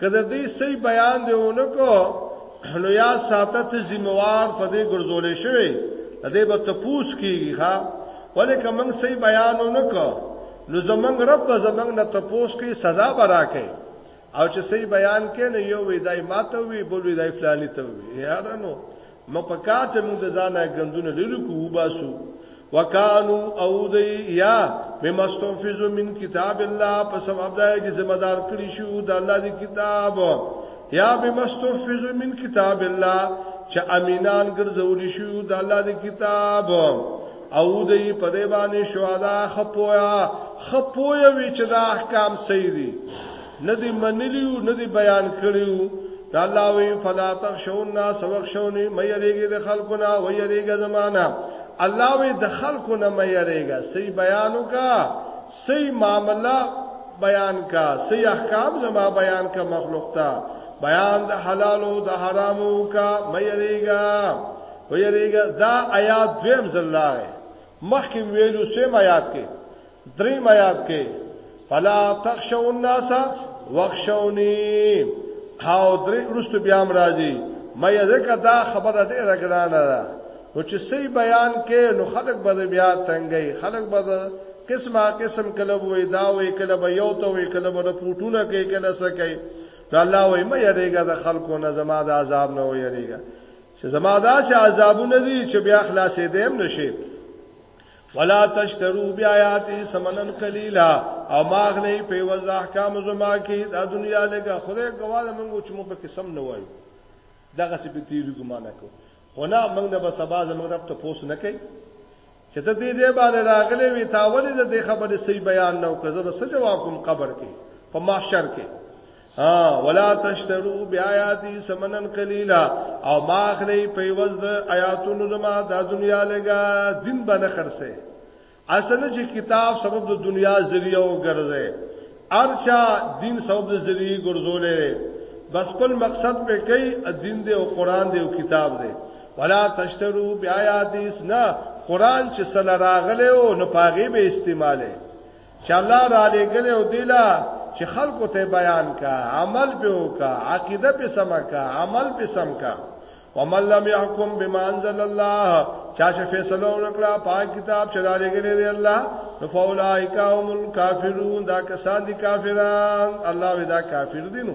که د دې صحیح بیان دی ونکو نو یا ساته ته ذمہوار په دې ګرځولې شوی د دې به تپوس کیږي ها ولې که موږ صحیح بیان ونکو نو زمنګ رب زمنګ نه تپوس کی سزا برا کوي او چې صحیح بیان کین یو وی دای ماته وی بل وی دای فلانی ته وی یارانو نو په کار چې موږ ځانه غندونه لرو کو وباسو وکانو او دی یا بمستوفز من کتاب الله په سبب دا چې ذمہ دار کړی شو د الله دی کتاب یا بمستوفز من کتاب الله چې امینان ګرځول شو د الله دی کتاب او دی په دی باندې شهدا خپویا خپویا وی چې دا احکام صحیح دي نه دی منلیو نه دی بیان کړیو دا الله وی فلا تخشون الناس وخشونی مې یریږي د خلکو نه وې یریږي زمانہ الله وی د خلکو نه مې یریږي صحیح بیان وکا صحیح معاملہ بیان کا صحیح احکام زما بیان کا مخلوق ته بیان د حلال او د حرامو کا مې یریږي وې یریږي دا آیات دویم زلاغه مخکې ویلو سیم آیات کې درې میات کې فلا تخشوا الناس واخشوني هاو درې ورستو بیا مرাজি مې ځکه دا خبره ډیره ګرانه ده نو چې صحیح بیان کې نو خلک به بیا تنګي خلک به قسمه قسم کله وې دا وې کله به یو ته وې کله به پټونه کې کله سکه نو الله وې مې یریګا د خلکو نه زما د عذاب نه وې یریګا چې زما دا چې عذابونه دي چې بیا خلاصې دیم نشي ولا تشترو بیااتی سمنن قلیلا او ماغلی په وز احکام زما کې د دنیا لګه خدای ګواله موږ چې موږ په قسم نه وایو دغه څه به تیری ګمانه کو خو نه موږ نه به سبا زموږ رب ته پوس نه کوي چې ته دې دې باندې راغلې وي تاولې د خبرې صحیح بیان نه وکړ زه به څه جواب کوم قبر کې په محشر کې ها ولا تشترو بیااتی سمنن قلیلا او ما اخلی په وز د آیاتونو زما د دنیا لګا دین باندې خرڅه اصل چې کتاب سبب د دنیا ذریعہ او ګرځي ارچا دین سبب د ذریعہ ګرځولې بس خپل مقصد په کوي دین دی او قران دی او کتاب دی ولا تشترو بیااتی سنا قران چې سره راغله او نه پاغي به استعماله چې الله را لګلې او دیلا چې خلکو ته بیان کا عمل به وکا عقیده په سم کا عمل په سم کا ومن لم يحكم بما انزل الله چا چې فیصله وکړه پاک کتاب چې را لګلې دی الله فاولائک هم الکافرون دا کسان دي کافران الله ودا کافر دي نو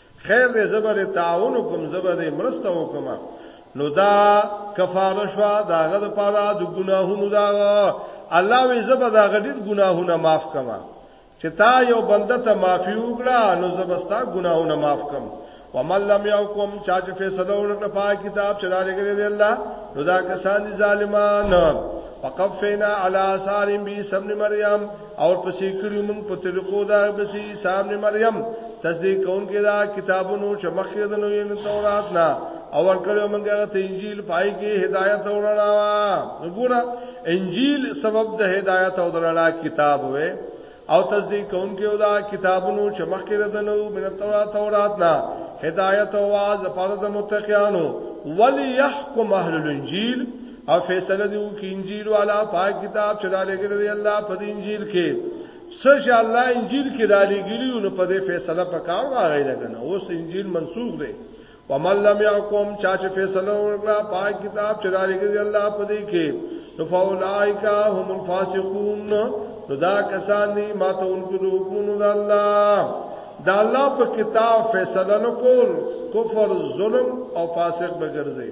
خیر دی زه به دې تعاون وکړم، زه به دې مرسته وکړم. نو دا کفاره شوه د هغه دپاره د ګناهونو د هغه. الله وایي زه به د هغه ډېر ګناهونه معاف کړم. چې تا یو بنده ته معافي وکړه نو زه به ستا ګناهونه معاف کړم. ومن لم يحكم چا چې فیصله وکړه په کتاب چې داري کړی دی الله نو دا کسان دي ظالمان وقفنا على آثار بي سبن مريم اور پسې کړیو موږ په طریقو دا بسی صاحب نے مریم تصدیق کون کې دا کتابونو چې مخکې د نوې تورات نه او ورکړو موږ ته انجیل پای کې هدایت ورنا وګوره انجیل سبب د هدایت او درنا کتاب وې او تصدیق کون کې دا کتابونو چې مخکې د نوې من تورات تورات نه هدایت او واز فرض متقینو ولی يحكم اهل الانجیل او فیصله دیو کې انجیل والا پاک کتاب چلا لګل دی الله په دې انجیل کې سش الله انجیل کې را لګلیو نو په دې فیصله پکار راغی لګنه اوس انجیل منسوخ دی ومن لم يحكم چا چې فیصله ورکړه پاک کتاب چلا لګل دی الله په دې کې نو فاولائک هم الفاسقون نو دا کسان دي ماته انکو د حکمونو د الله دا الله په کتاب فیصله نکول کفر ظلم او فاسق بګرځي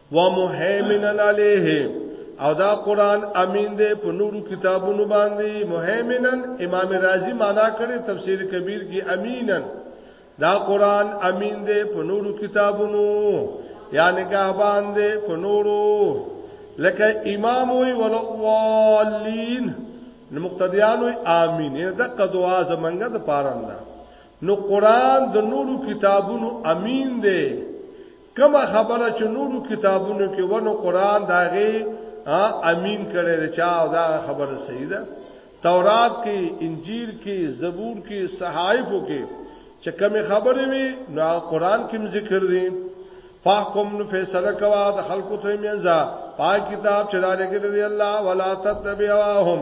ومهیمنن علیه او دا قران امین دی په نورو کتابونو باندې مهیمنن امام رازی معنا کړي تفسیر کبیر کې امینن دا قران امین دی په نورو کتابونو یا نگاه باندې په نورو لکه امام وی ولوالین نو مقتدیان وی امین دا قدوا زمنګ د پارنده نو قران د نورو کتابونو امین دی کومه خبره چې نورو کتابونو کې ونه قران داغه امین کړي رچا او دا خبره صحیح ده تورات کې انجیل کې زبور کې صحائفو کې چې کومه خبره وي نو قران کې ذکر دي فاحکم نو فیصله کوا د خلکو ته مینځه پاک کتاب چې دالګل دی الله ولا تتبعهم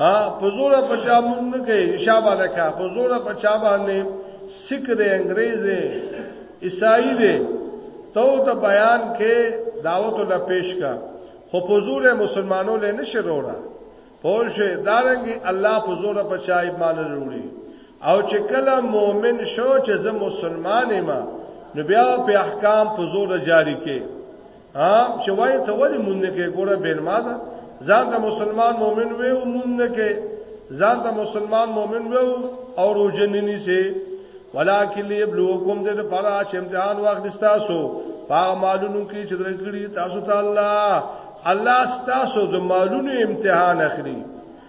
ها په زور په چا مونږ نه کوي شابه ده کا په زور په چا باندې سیک دی انګريز دی عیسائی دی تو ته بیان کې دعوت له پیش کا خو په زور مسلمانانو له نشه وروړه پوشه دارنګي الله په زور په چا ایمان وروړي او چې کله مؤمن شو چې زه مسلمان یم نو بیا په احکام په زور جاری کې ها چې وای ته ولې مونږ نه کې ګوره بیر ما ده ځان ته مسلمان مؤمن وې او مونږ نه کې ځان ته مسلمان مؤمن وې او روزننی سي ولکن ليبلوکم دې پر اچ امتحان واخ دستاسو پاغ مالونو کې چې درکړي تاسو ته الله الله تاسو د مالونو امتحان اخلي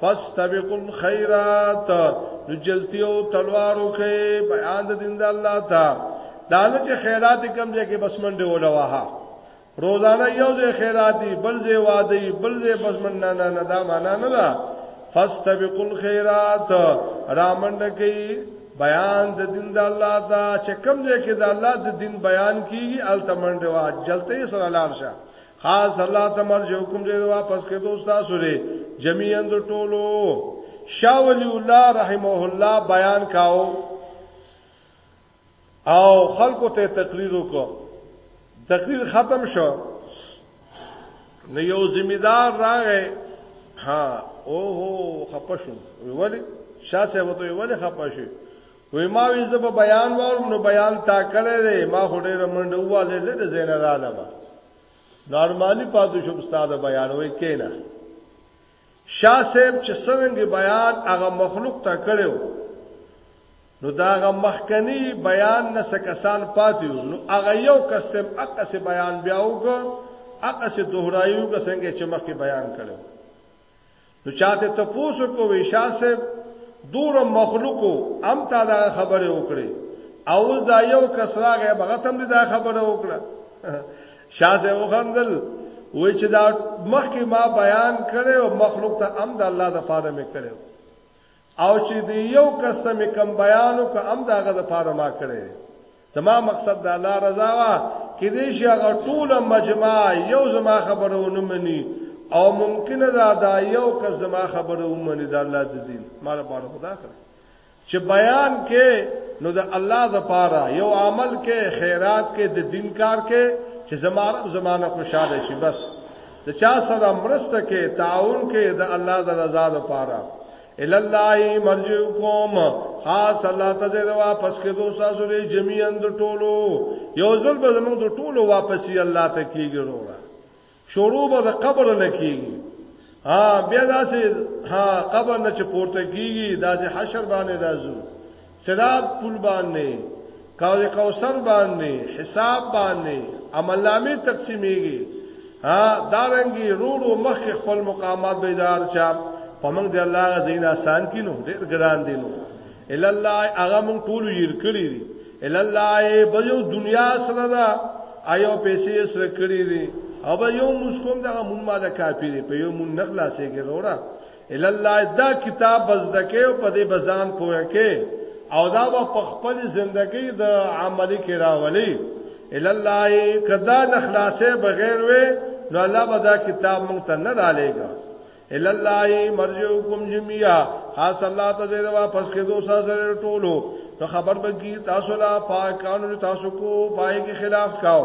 فاستبقوا الخيرات نو جلتی او تلوارو کې بیان د دین د الله تا دا نه چې خیرات کم ځای کې بس منډه ولوها روزانه یو ځای خیرات دی بل ځای وادي بل ځای بس منډه نه نه دا معنا نه ده فاستبقوا الخيرات رامنډه کې بیان د دین د الله تا چې کم ځای کې د الله د دین بیان کیږي التمنډه وا جلتی سره لاړ شه خاص الله ته مرجع حکم دې واپس کې دوست تاسو لري جميعا د ټولو شاول الله رحمه الله بیان کاو او خلکو ته تقریر وکړو تقریر ختم شو نو یو ذمہدار راغې ها او هو خپشو ویل شاسه وته ویل خپشو وې ما وی زب بیان وارم نو بیان تا کړی دی ما هډې رمنډ واله لید زین را لما نارمالی پاتو شو استاد بیان وې کینا شاه صاحب چې څنګه بیان هغه مخلوق تا کړو نو دا هغه مخکنی بیان نه سکسان پاتیو نو هغه یو کستم اقص بیان بیاوګو اقص دوهرایو که څنګه چې مخکې بیان کړو نو چاته تپوسو کوي شاه صاحب دور مخلوقو ام تا دا خبره وکړي او دا یو کسراغه بغتم دا خبره وکړه شاه صاحب وخندل وای چې دا مخکې ما بیان کړو مخلوق ته ام د الله د فاده مې کړو او چې دی یو کس ته مې کم بیانو که هم داغه د پاره ما کړي زما مقصد د الله رضا وا کې دې شي هغه ټول مجمع یو زما خبره ونمني او ممکنه دا دا یو کس زما خبره ونمني د الله د دین مال پاره خدا کړ چې بیان کې نو د الله د پاره یو عمل کې خیرات کې د دین کار کې چې زما رب زمانه خوشاله شي بس د چا سره مرسته کې تعاون کې د الله د رضا لپاره ال الله مرجوکم خاص الله ته دې واپس کې دوه تاسو لري جميعا د ټولو یو ځل به موږ د ټولو واپسی الله ته کیږي وروړه شروع به د قبر نه کیږي ها بیا داسې ها قبر نه چې پورته کیږي داسې حشر باندې راځو صراط پل باندې کاو کوثر باندې حساب باندې عمل نامې تقسیمېږي ها دارنګي روړو مخ خپل مقامات بیدار چا پمنګ دی الله زین آسان کینو ډېر ګران دي نو ال الله هغه مونږ ټول یې کړی دي ال الله به یو دنیا سره دا ایو پیسې سره کړی دي او به یو مسکوم دا مونږه کافی دي په یو مونږ نخلاصې کې وروړه الا الله دا کتاب بزدکه او په دې بزان پوهه کې او دا په خپل ژوندۍ د عملی کې راولي الا الله کدا د خلاصې بغیر وې نو الله به دا کتاب مونږ ته نه ډالېګا الا الله مرجوکم جميعا خاص الله ته دې واپس کې دوسا سره ټولو نو خبر بګی تاسو لا پاکانو تاسو کو پای کې خلاف کاو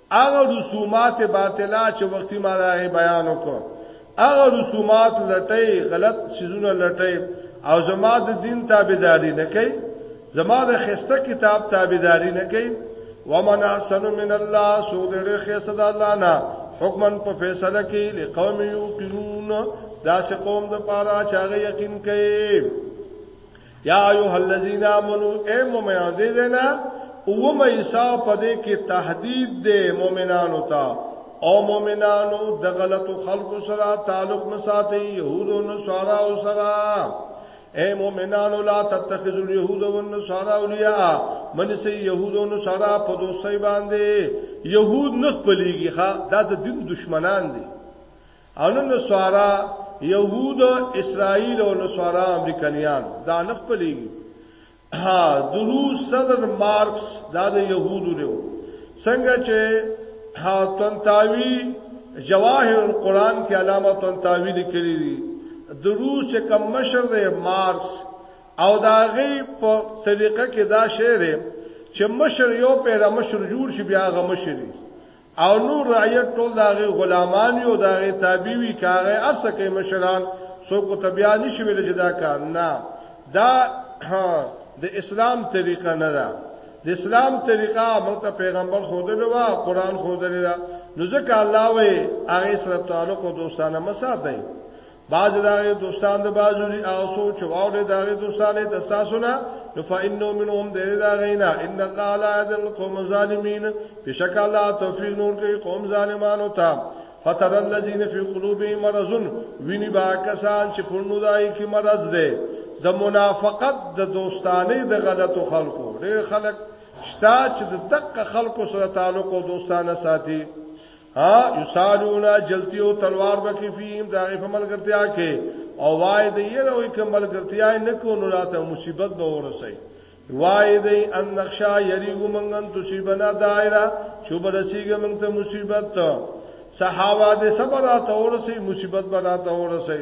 هغه رسومات باطلا چې وختي ما دا بیان وکړ هغه رسومات لټي غلط چیزونه لټي او زما د دین تابعداري نه کوي زما د خسته کتاب تابعداري نه کوي ومن احسن من الله سو دې خسته د الله نه حکمن په فیصله کې لقوم یوقنون دا سه قوم د پاره چاغه یقین کوي یا ایها الذین آمنو اے مومنان دې دینا او مېسا پدې کې تهدید دې مومنانو ته او مومنانو د غلطو خلقو سره تعلق مساتې يهودو نو سارا او سره اے مومنانو لا تتخذوا اليهود والنصارى اولیاء من سي يهود او نصارا په دوستۍ باندې يهود نه خپلېږي ښا دا د دین دشمنان دي او نن نصارا يهود اسرائيل او نصارا امریکایان دا نه خپلېږي ها درو صدر مارکس دا د يهودو دی څنګه چې ها تنتاوی جواهر القرآن کې علامه تنتاوی لیکلی دی درو چې کم مشر دی مارکس او دا غي په طریقه کې دا شعر چې مشر یو پیدا مشر جوړ شي بیا غ مشر او نور رعیت ټول داغه غلامان یو داغه تابع وی کاغه ارسه کې مشران سو کو تبیا نشي ویل چې دا کار نه دا د اسلام طریقه نه ده د اسلام طریقه موږ ته پیغمبر خودل و قران خودل دا نو ځکه الله وې هغه سره تعلق او دوستانه مساته باز داغه دوستان د بازو دی او سوچ واو دی داغه دوستان د تاسو نه نو فإنه منهم دې دا غینا ان الله لا یذل قوم الظالمین بشک الله توفیق نور کوي قوم ظالمانو ته فتر الذين في قلوبهم مرض ویني با کسان چې پرنو دای کی مرض ده د منافقت د دوستانه د غلطو خلکو ډېر خلک شتا چې د دقه خلکو سره تعلق او دوستانه ساتي ها یسالونا جلتی او تلوار بکی فیم دا غیف ملګرتیا کې او وای دی یره وې کوم ملګرتیا نه کو نو راته مصیبت به ورسي وای دی ان نقشا یریګو منګن تصیبنا دایره چوب رسیګ منګ ته مصیبت صحاوا دې صبر راته ورسي مصیبت به راته ورسي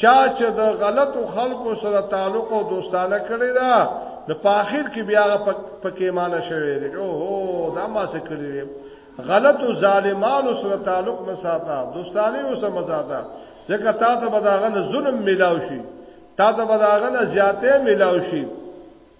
چا چې د غلطو خلکو سره تعلق او دوستانه کړی دا د پاخر کې بیا پکې مان شوی دی او هو دا ما څه کړی غلط او ظالمانو سره تعلق مساته دوستانه او سره مزاته ځکه تا ته بداغه ظلم ملاو شي تا ته بداغه زیاته ملاو شي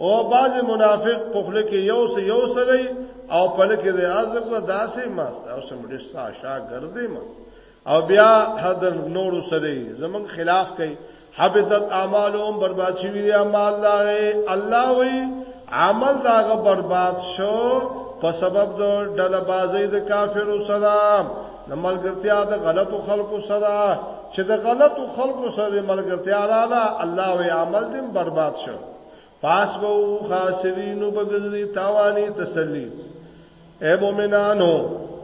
او باز منافق په خله کې یو سه یو سره او په لکه د ازم نه داسې ماست او سم ډیر سا شا ګرځې ما او بیا حد نور سره زمون خلاف کوي حبطت اعمالهم برباد شي وی اعمال داغه الله وی عمل داغه برباد شو په سبب د ډله بازی د کافرو سره د ملګرتیا د غلطو خلکو سره چې د غلطو خلکو سره ملګرتیا رااله الله وی عمل دې برباد شو پاس وو خاسرین وبګذری تاوانی تسلی اے مومنانو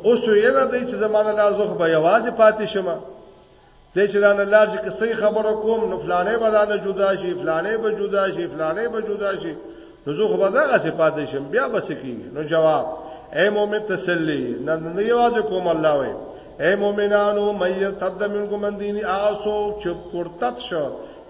اوس یې را دې چې زمانه لار زخ به یوازې پاتې شمه دې چې رانه لار چې کسې خبرو کوم نو فلانه به رانه جدا شي فلانه به جدا شي فلانه به جدا شي نو زه خو به دغه څه پاتې شم بیا بس کی نو جواب اے مومن تسلی نن نه یوازې کوم الله وې اے مومنانو مې تد منکم دیني آسو چې پورتت شو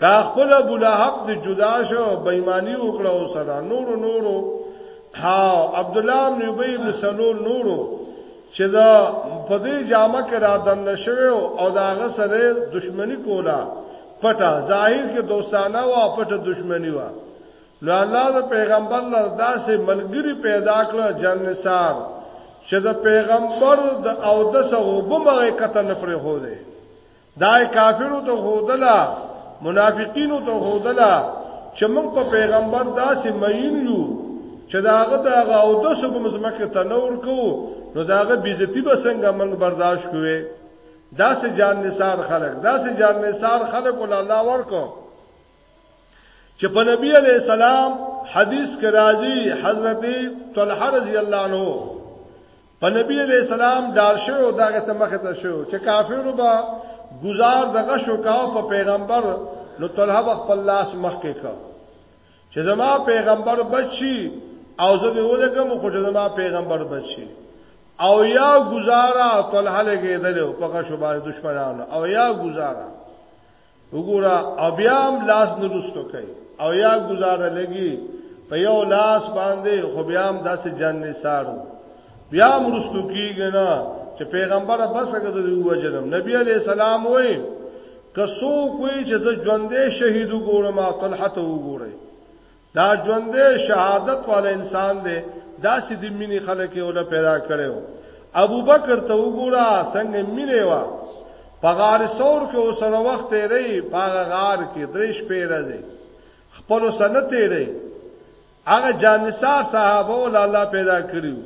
کا خپل ابو لهب د جدا شو بېماني وکړه او سره نور نورو ها عبد الله بن ابي بن سلول نورو چې دا په دې جامه کې را دن نشوي او داغه سره دښمنی کولا پټه ظاهر کې دوستانه او پټه دښمنی و نو الله د پیغمبر له داسې ملګری پیدا کړ جنسار چې د پیغمبر د او د سغوبه مغه کته نه پرې هو دی دا کافرو ته خودلا منافقینو ته خودلا چې موږ په پیغمبر داسې مین یو چې داغه دغه او د سبم زمکه تنور کو نو داغه بیزتی به څنګه موږ برداشت کوی داسې جان نثار خلق داسې جان نثار خلق ول الله ورکو چې په نبی علی السلام حدیث کې راځي حضرت طلحه رضی الله عنه په نبی علیہ السلام دار شو داغه ته مخه ته شو چې کافرو با گزار دغه شو کاو په پیغمبر نو طلحه په خپل لاس مخ کې کا چې زما پیغمبر بچي او زه به ولګم خو چې زما پیغمبر بچي او یا گزارا طلحه لګې دلو په شو باندې دشمنانو او یا گزارا وګوره او بیا هم لاس نرستو کوي او یا گزاره لګي په یو لاس باندې خو بیا هم داسې جن نثارو بیا هم رستو کیږي نه چې پیغمبر بس هغه د وجنم نبی علی السلام وای کسو کوی چې زه ژوندې شهید وګورم او طلحه ته وګورم دا ژوندې شهادت والا انسان دی دا سې د مینې خلک یې ولا پیدا کړو ابو بکر ته وګوره څنګه مینه وا په غار ثور کې اوسره وخت یې ری په غار کې دریش پیره دی خپل سنت یې ری هغه جانثار صحابه ول الله پیدا کړیو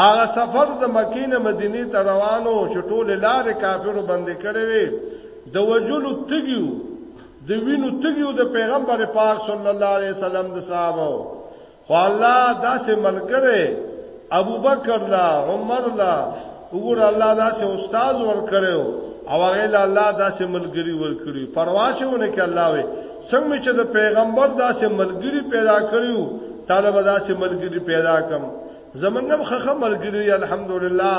هغه سفر د مکې نه مدینه ته روانو چې ټول لارې کافرو باندې کړې وي د وجلو تګیو د وینو تګیو د پیغمبر پاک صلی الله علیه وسلم د صحابه خو الله داسې ملګری ابو بکر لا عمر لا وګور الله داسې استاد ور کړو او هغه له الله داسې ملګری ور کړی پرواښونه کې الله وي څنګه چې د پیغمبر داسې ملګری پیدا کړیو طالب داسې ملګری پیدا کړم زمنګم خخه ملګری الحمدلله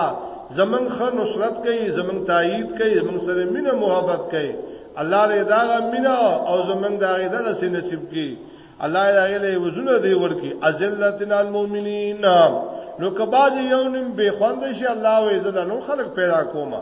زمنګ خ نصرت کوي زمنګ تایید کوي زمنګ سره مینه محبت کوي الله دې دا مینا او زمنګ دا دې دا سي نصیب کی الله دې له وزن دې ورکی ازلتنا المؤمنین نو کباج یو نیم به خوند شي الله وې زدا نور خلق پیدا کوما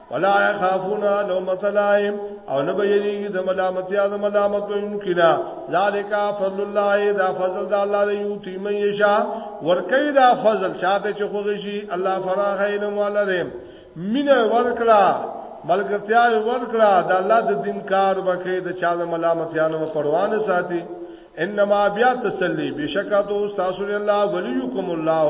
ولا يخافون لومۃ لائم او نه بېریږي د ملامتیا د ملامت کوونکی نه ذالک فضل الله دا فضل د الله دی یو تی من یشا ورکی دا فضل چاته چې خوږی شي الله فراغ علم ولرم مینه ورکړه ملګرتیا ورکړه د الله د دین کار وکړي د چا د ملامتیا نه پروانه ساتي انما بیا تسلی بشکاتو استاسو الله ولیکم الله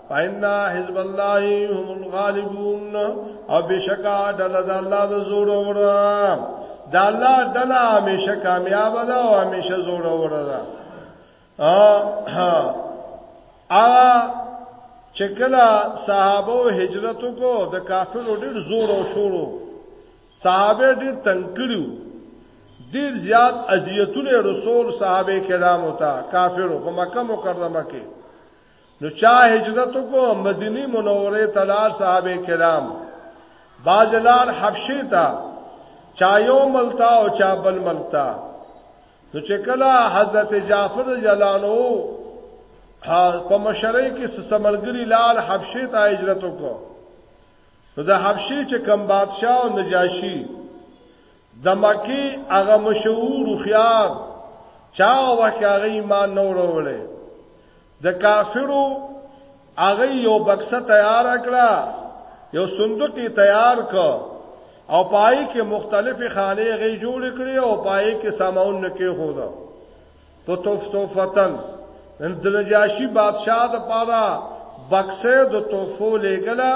فإن حزب الله هم الغالبون او بشکا دل د الله د زور اور د الله دل همیشه کامیاب ده او همیشه زور اور ده ا چکلا صحابه هجرت کو د کافرو ډیر زور او شورو صحابه ډیر تنگ کړو ډیر زیات اذیتونه رسول صحابه کرام وتا کافرو په مکه مکرمه کې نو چا هجرت کو مدینی منوره تلار صاحب کرام باجلار حبشی تا چا یو ملتا او چا بل ملتا نو چې کله حضرت جعفر جلانو په مشرۍ کې سملګری لال حبشی ته هجرت وکړو نو د حبشي چې کم بادشاه او نجاشي د مکی هغه مشهور خيار چا وکه هغه ایمان نه وروړي د کافرو هغه یو بکسه تیار کړه یو صندوق تیار کو او پای کې مختلف خانه غي جوړ کړي او پای کې سامون نه کې خو دا په توفتوفتن د نجاشي بادشاہ د پاره بکسه د توفو لګلا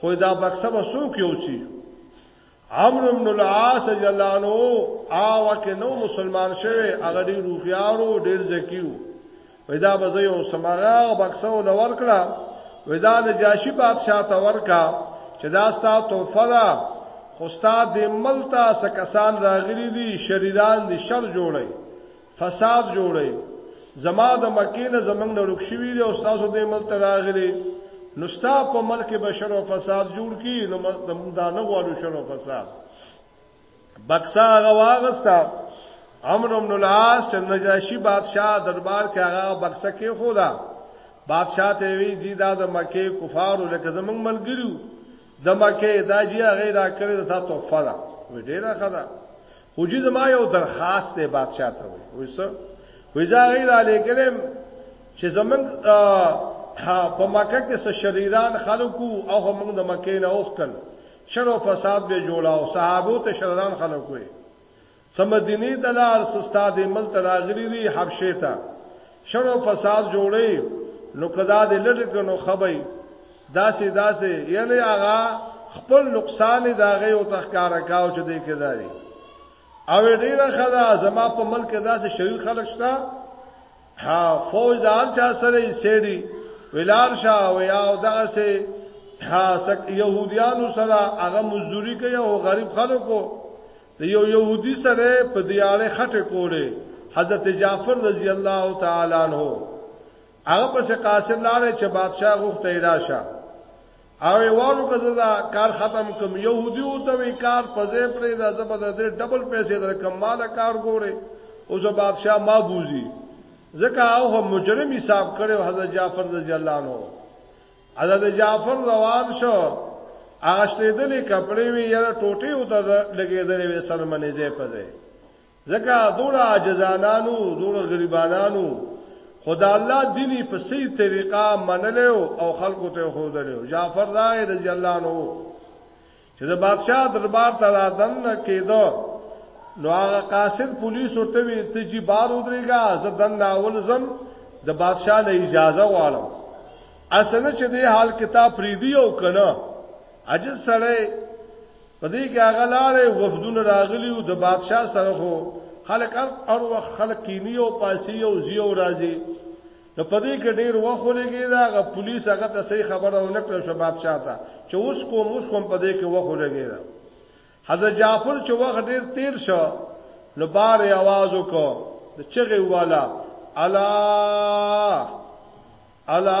خو دا بکسه به سوق یوسی عمرو بن العاص رضی الله عنه آوا کې نو مسلمان شوی هغه ډیر روخيارو ډیر زکیو ودا بزې او سمغه او بکسو لور کړه ودا د جاشي بادشاہ ته ورکا چې دا ستا توفه ده خوستا د ملتا سکسان راغلي دي شریران دي شر جوړي فساد جوړي زما د مکې نه زمنګ نه رک شوی دی او تاسو دې ملک ته راغلي نو ستا په ملک بشر او فساد جوړ کی نو موږ دا نه غواړو شر او فساد بکسا هغه واغستا عمرو بن العاص چې نجاشي بادشاہ دربار کې هغه بکسا کې خدا بادشاہ ته وی دی دا د مکه کفارو لکه زمنګ ملګریو د مکه دا جی هغه را کړی دا تحفه ده وی ډیره خدا خو جی زما یو درخواست دی بادشاہ ته وی وی سر وی زه هغه را لګلم چې زمنګ په مکه کې څه شریران خلکو او هم د مکه نه اوخکل شر او فساد به جوړاو صحابو ته شریران خلکو وی څه مدینې ته لار څه ستا دې مل ته راغلي دي حبشې ته شر او فساد جوړي نو کدا دې لټ کنو خبي داسې داسې یعنی هغه خپل نقصان دا غي او تخکار کاو چې دې کېداري او ډیره خدا زما په ملک داسې شریف خلک شته ها فوج د هر چا سره یې سېډي ولار شاه او یا دغه سه ها سک يهوديانو سره هغه مزدوري کوي او غریب خلکو د یو يهودي سره په دیاله خټه کوله حضرت جعفر رضی الله تعالی عنہ هغه پس قاصد لاله چې بادشاہ غوښته راشه او وارو کزدا کار ختم کوم يهودي او ته وی کار پځې پرې دا زبر دې ډبل پیسې در کم مال کار ګوره او زه بادشاہ ما بوزي ځکه او هم مجرم حساب کړو حضرت جعفر رضی الله عنه حضرت جعفر روان شو هغه شلیدلې کپڑے وی یره ټوټي او ته لګېدلې وې سر منې زې پځې ځکه دوړه عجزانانو دوړه غریبانانو خدا الله دیني په صحیح طریقه منلو او خلکو ته خودلو جعفر راغی رضی الله عنه چې د بادشاہ دربار ته را دننه کېدو نو هغه قاصد پولیس ورته وی ته جی بار ودرېګا زه دننه اول زم د بادشاہ نه اجازه غواړم اسنه چې دې حال کتاب پریدي او کنه عجز سره پدې کې هغه لاړې وفدون راغلی او د بادشاہ سره خو خلک ار وخت خلک کینی او پاسی او زیو راځي نو په دې کې ډیر وخت لګی دا غ پولیس هغه ته صحیح خبره و نکړه شو بادشاہ ته چې اوس کو موږ کوم په دې کې وخت لګی دا حضرت جعفر چې وخت ډیر تیر شو نو بار आवाज وکړ د چغې والا الا الا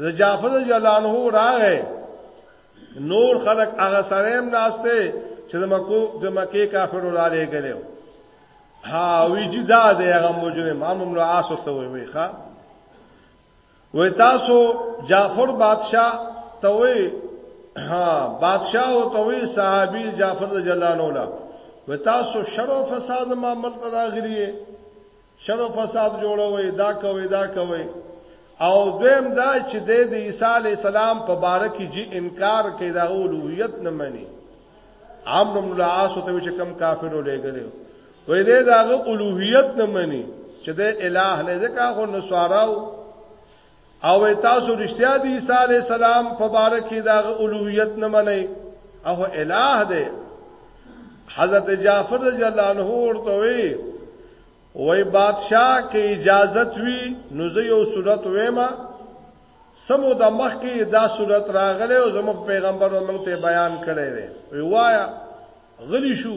د جعفر جلاله راغې نور خلق هغه سره هم ناشته چې د مکو د مکه کافر را لګلو ها ویجی دا د هغه مجرم امام نو عاص ته وی وی ښا وی تاسو جعفر بادشاہ ته وی ها بادشاہ او ته وی صحابي جعفر جلاله وی تاسو شر او فساد معاملې راغلی شر او فساد جوړوي دا کوي دا کوي او دویم دا چې د عیسی علی السلام په باره کې جی انکار کوي دا اولویت نه مني عمرو بن العاص ته چې کم کافر ولېګلې وې دې دا اولویت نه مني چې د الٰه نه ځکه خو نسواراو او تاسو رښتیا دی عیسی علی السلام په باره کې دا اولویت نه منئ او الہ دی حضرت جعفر رضی الله عنه ورته وی وای بادشاہ کې اجازت وی نو زه یو صورت وېما سمو د مخ کې دا صورت راغله او زموږ پیغمبر موږ ته بیان کړی دی وایا غلی شو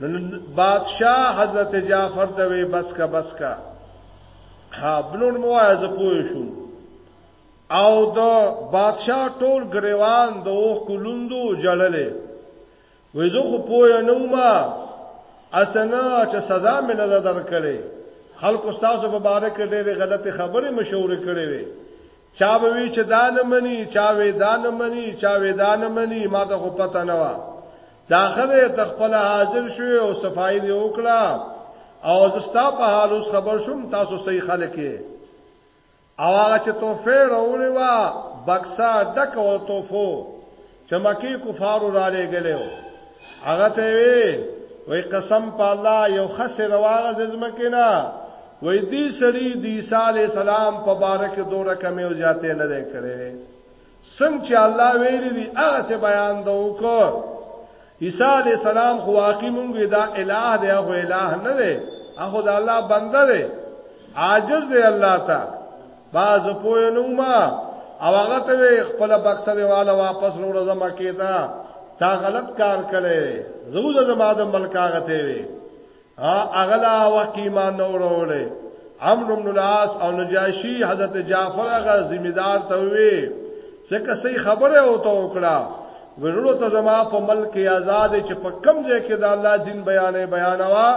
نن بادشاہ حضرت جعفر ته وی بس کا بس کا ها بلون مو از پوه شو او د بادشاہ ټول غریوان د اوخ کلوندو جړلې وې زه خو پوه نه ما اسنه چې سزا مې نه درکړې خلکو تاسو په باره کې ډېرې غلطې خبرې مشورې کړې وې چا به وی چې دان منی چا وې دان منی چا وې دان منی ما ته خو پته نه و داخله ته خپل حاضر شوی او صفائی دی وکړه او زستا په حال اوس خبر شوم تاسو صحیح خلک یې او هغه چې توفه راوړی وا بکسا ډک او توفو چې مکی کفارو را لګلو هغه ته وی وی قسم په الله یو خسر واغه زمکه نه وی دی سړی دی صالح سلام په بارک دوره کمی او زیاته نه کړي څنګه چې الله ویلي دي هغه څه بیان دا وکړه عیسی علی السلام خو واقعي مونږ دا الٰه دی هغه الٰه نه دی هغه د الله بنده دی عاجز دی الله ته باز پوه نو ما او هغه ته خپل بکسه دی والا واپس روړ زما کیتا تا غلط کار کړي زوځه زما د ملک هغه ته وي اغلا وقیما نوروله عمرو بن العاص او نجاشی حضرت جعفر هغه ذمہ دار ته وی چې کسې خبره وته وکړه ورونو ته زما په ملک آزاد چې په کم ځای کې د الله دین بیانې بیانوا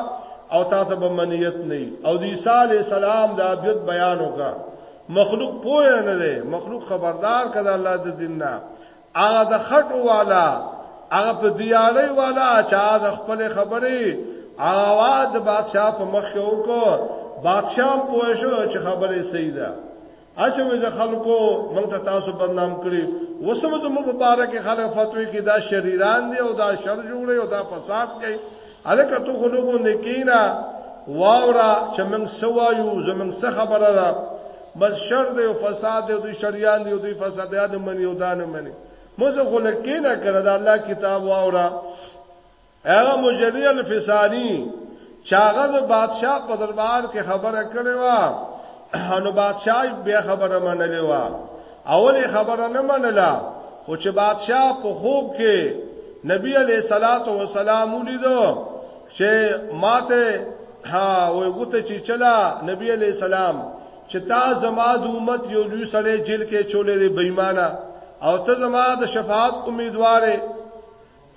او تا ته بمنیت نه او د عیسی علی السلام د ابیت بیان وکا مخلوق پوه نه دی مخلوق خبردار کړه الله د دین نه هغه د خټو والا هغه په دیالې والا چا د خپل خبرې هغه د بادشاہ په مخ کې وکړ بادشاہ پوه شو چې خبرې صحیح ده اشه مې خلکو مونږ ته تاسو بدنام کړی وسمه زموږ مبارک خلک فتوی کې دا شریران دي او دا شر جوړي او دا فساد کوي الکه تو خو لوګو نه کینا واورا چې موږ سوایو زمنګ څه خبره ده بس شر دی او فساد دی او دوی شریان دی او دوی فسادیان منی او دان منی موږ خو نه کینا کړه دا الله کتاب واورا هغه مجری الفسانی چاغه د بادشاہ په دربار کې خبره کړې و نو بادشاہ بیا خبره منلې و اول خبره نه منله خو چې بادشاہ په خوب کې نبی علیہ الصلات والسلام ولیدو چې ماته ها وې غوته چې چلا نبی علیہ السلام چې تا زما د امت یو لوی سړی جیل کې چولې بېمانه او ته زما د شفاعت امیدوارې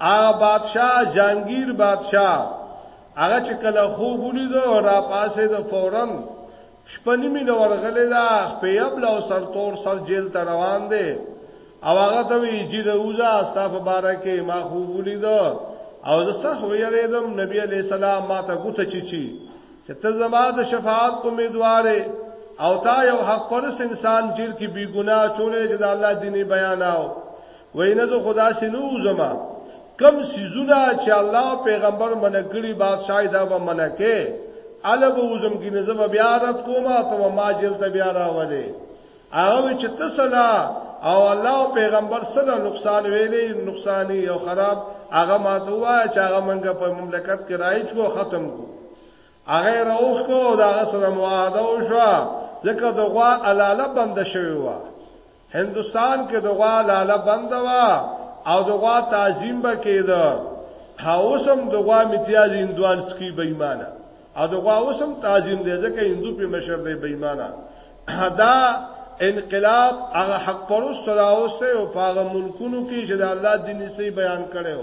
هغه بادشاہ جانگیر بادشاہ هغه چې کله خوب ولید او را پاسه د فورن شپنی می لورغله دا خپیب لو سر تور سر جیل ته روان دی او هغه ته وی چې روزه استاف بارکه ما خوب ولید او زه صح ویریدم نبی علی السلام ما ته ګوت چی چی چې ته زما د شفاعت امیدواره او تا یو حق پرس انسان جیل کې بیګناه چولې چې د الله دیني بیاناو وینه زه خدا سينو زما کم سيزونه چې الله پیغمبر منکړي بادشاہ دا به منکه الب وزم کې نظم بیا رات کومه ته ما جیل ته بیا راولې هغه چې تسلا او الله پیغمبر سره نقصان ویلې نقصانی او خراب هغه ما ته وای چې هغه منګه په مملکت کې رایج کو ختم کو هغه راوخ کو دا سره معاهده وشو ځکه دغه علاله بند شوی و هندستان کې د غوا لاله بند وا او د غوا تعظیم به کېده هاوسم د غوا امتیاز هندوان سکی بېمانه او د غوا اوسم تعظیم دی ځکه هندو په مشر دی بېمانه دا انقلاب هغه حق پرست راوسته او په هغه ملکونو کې چې د الله دین یې بیان کړو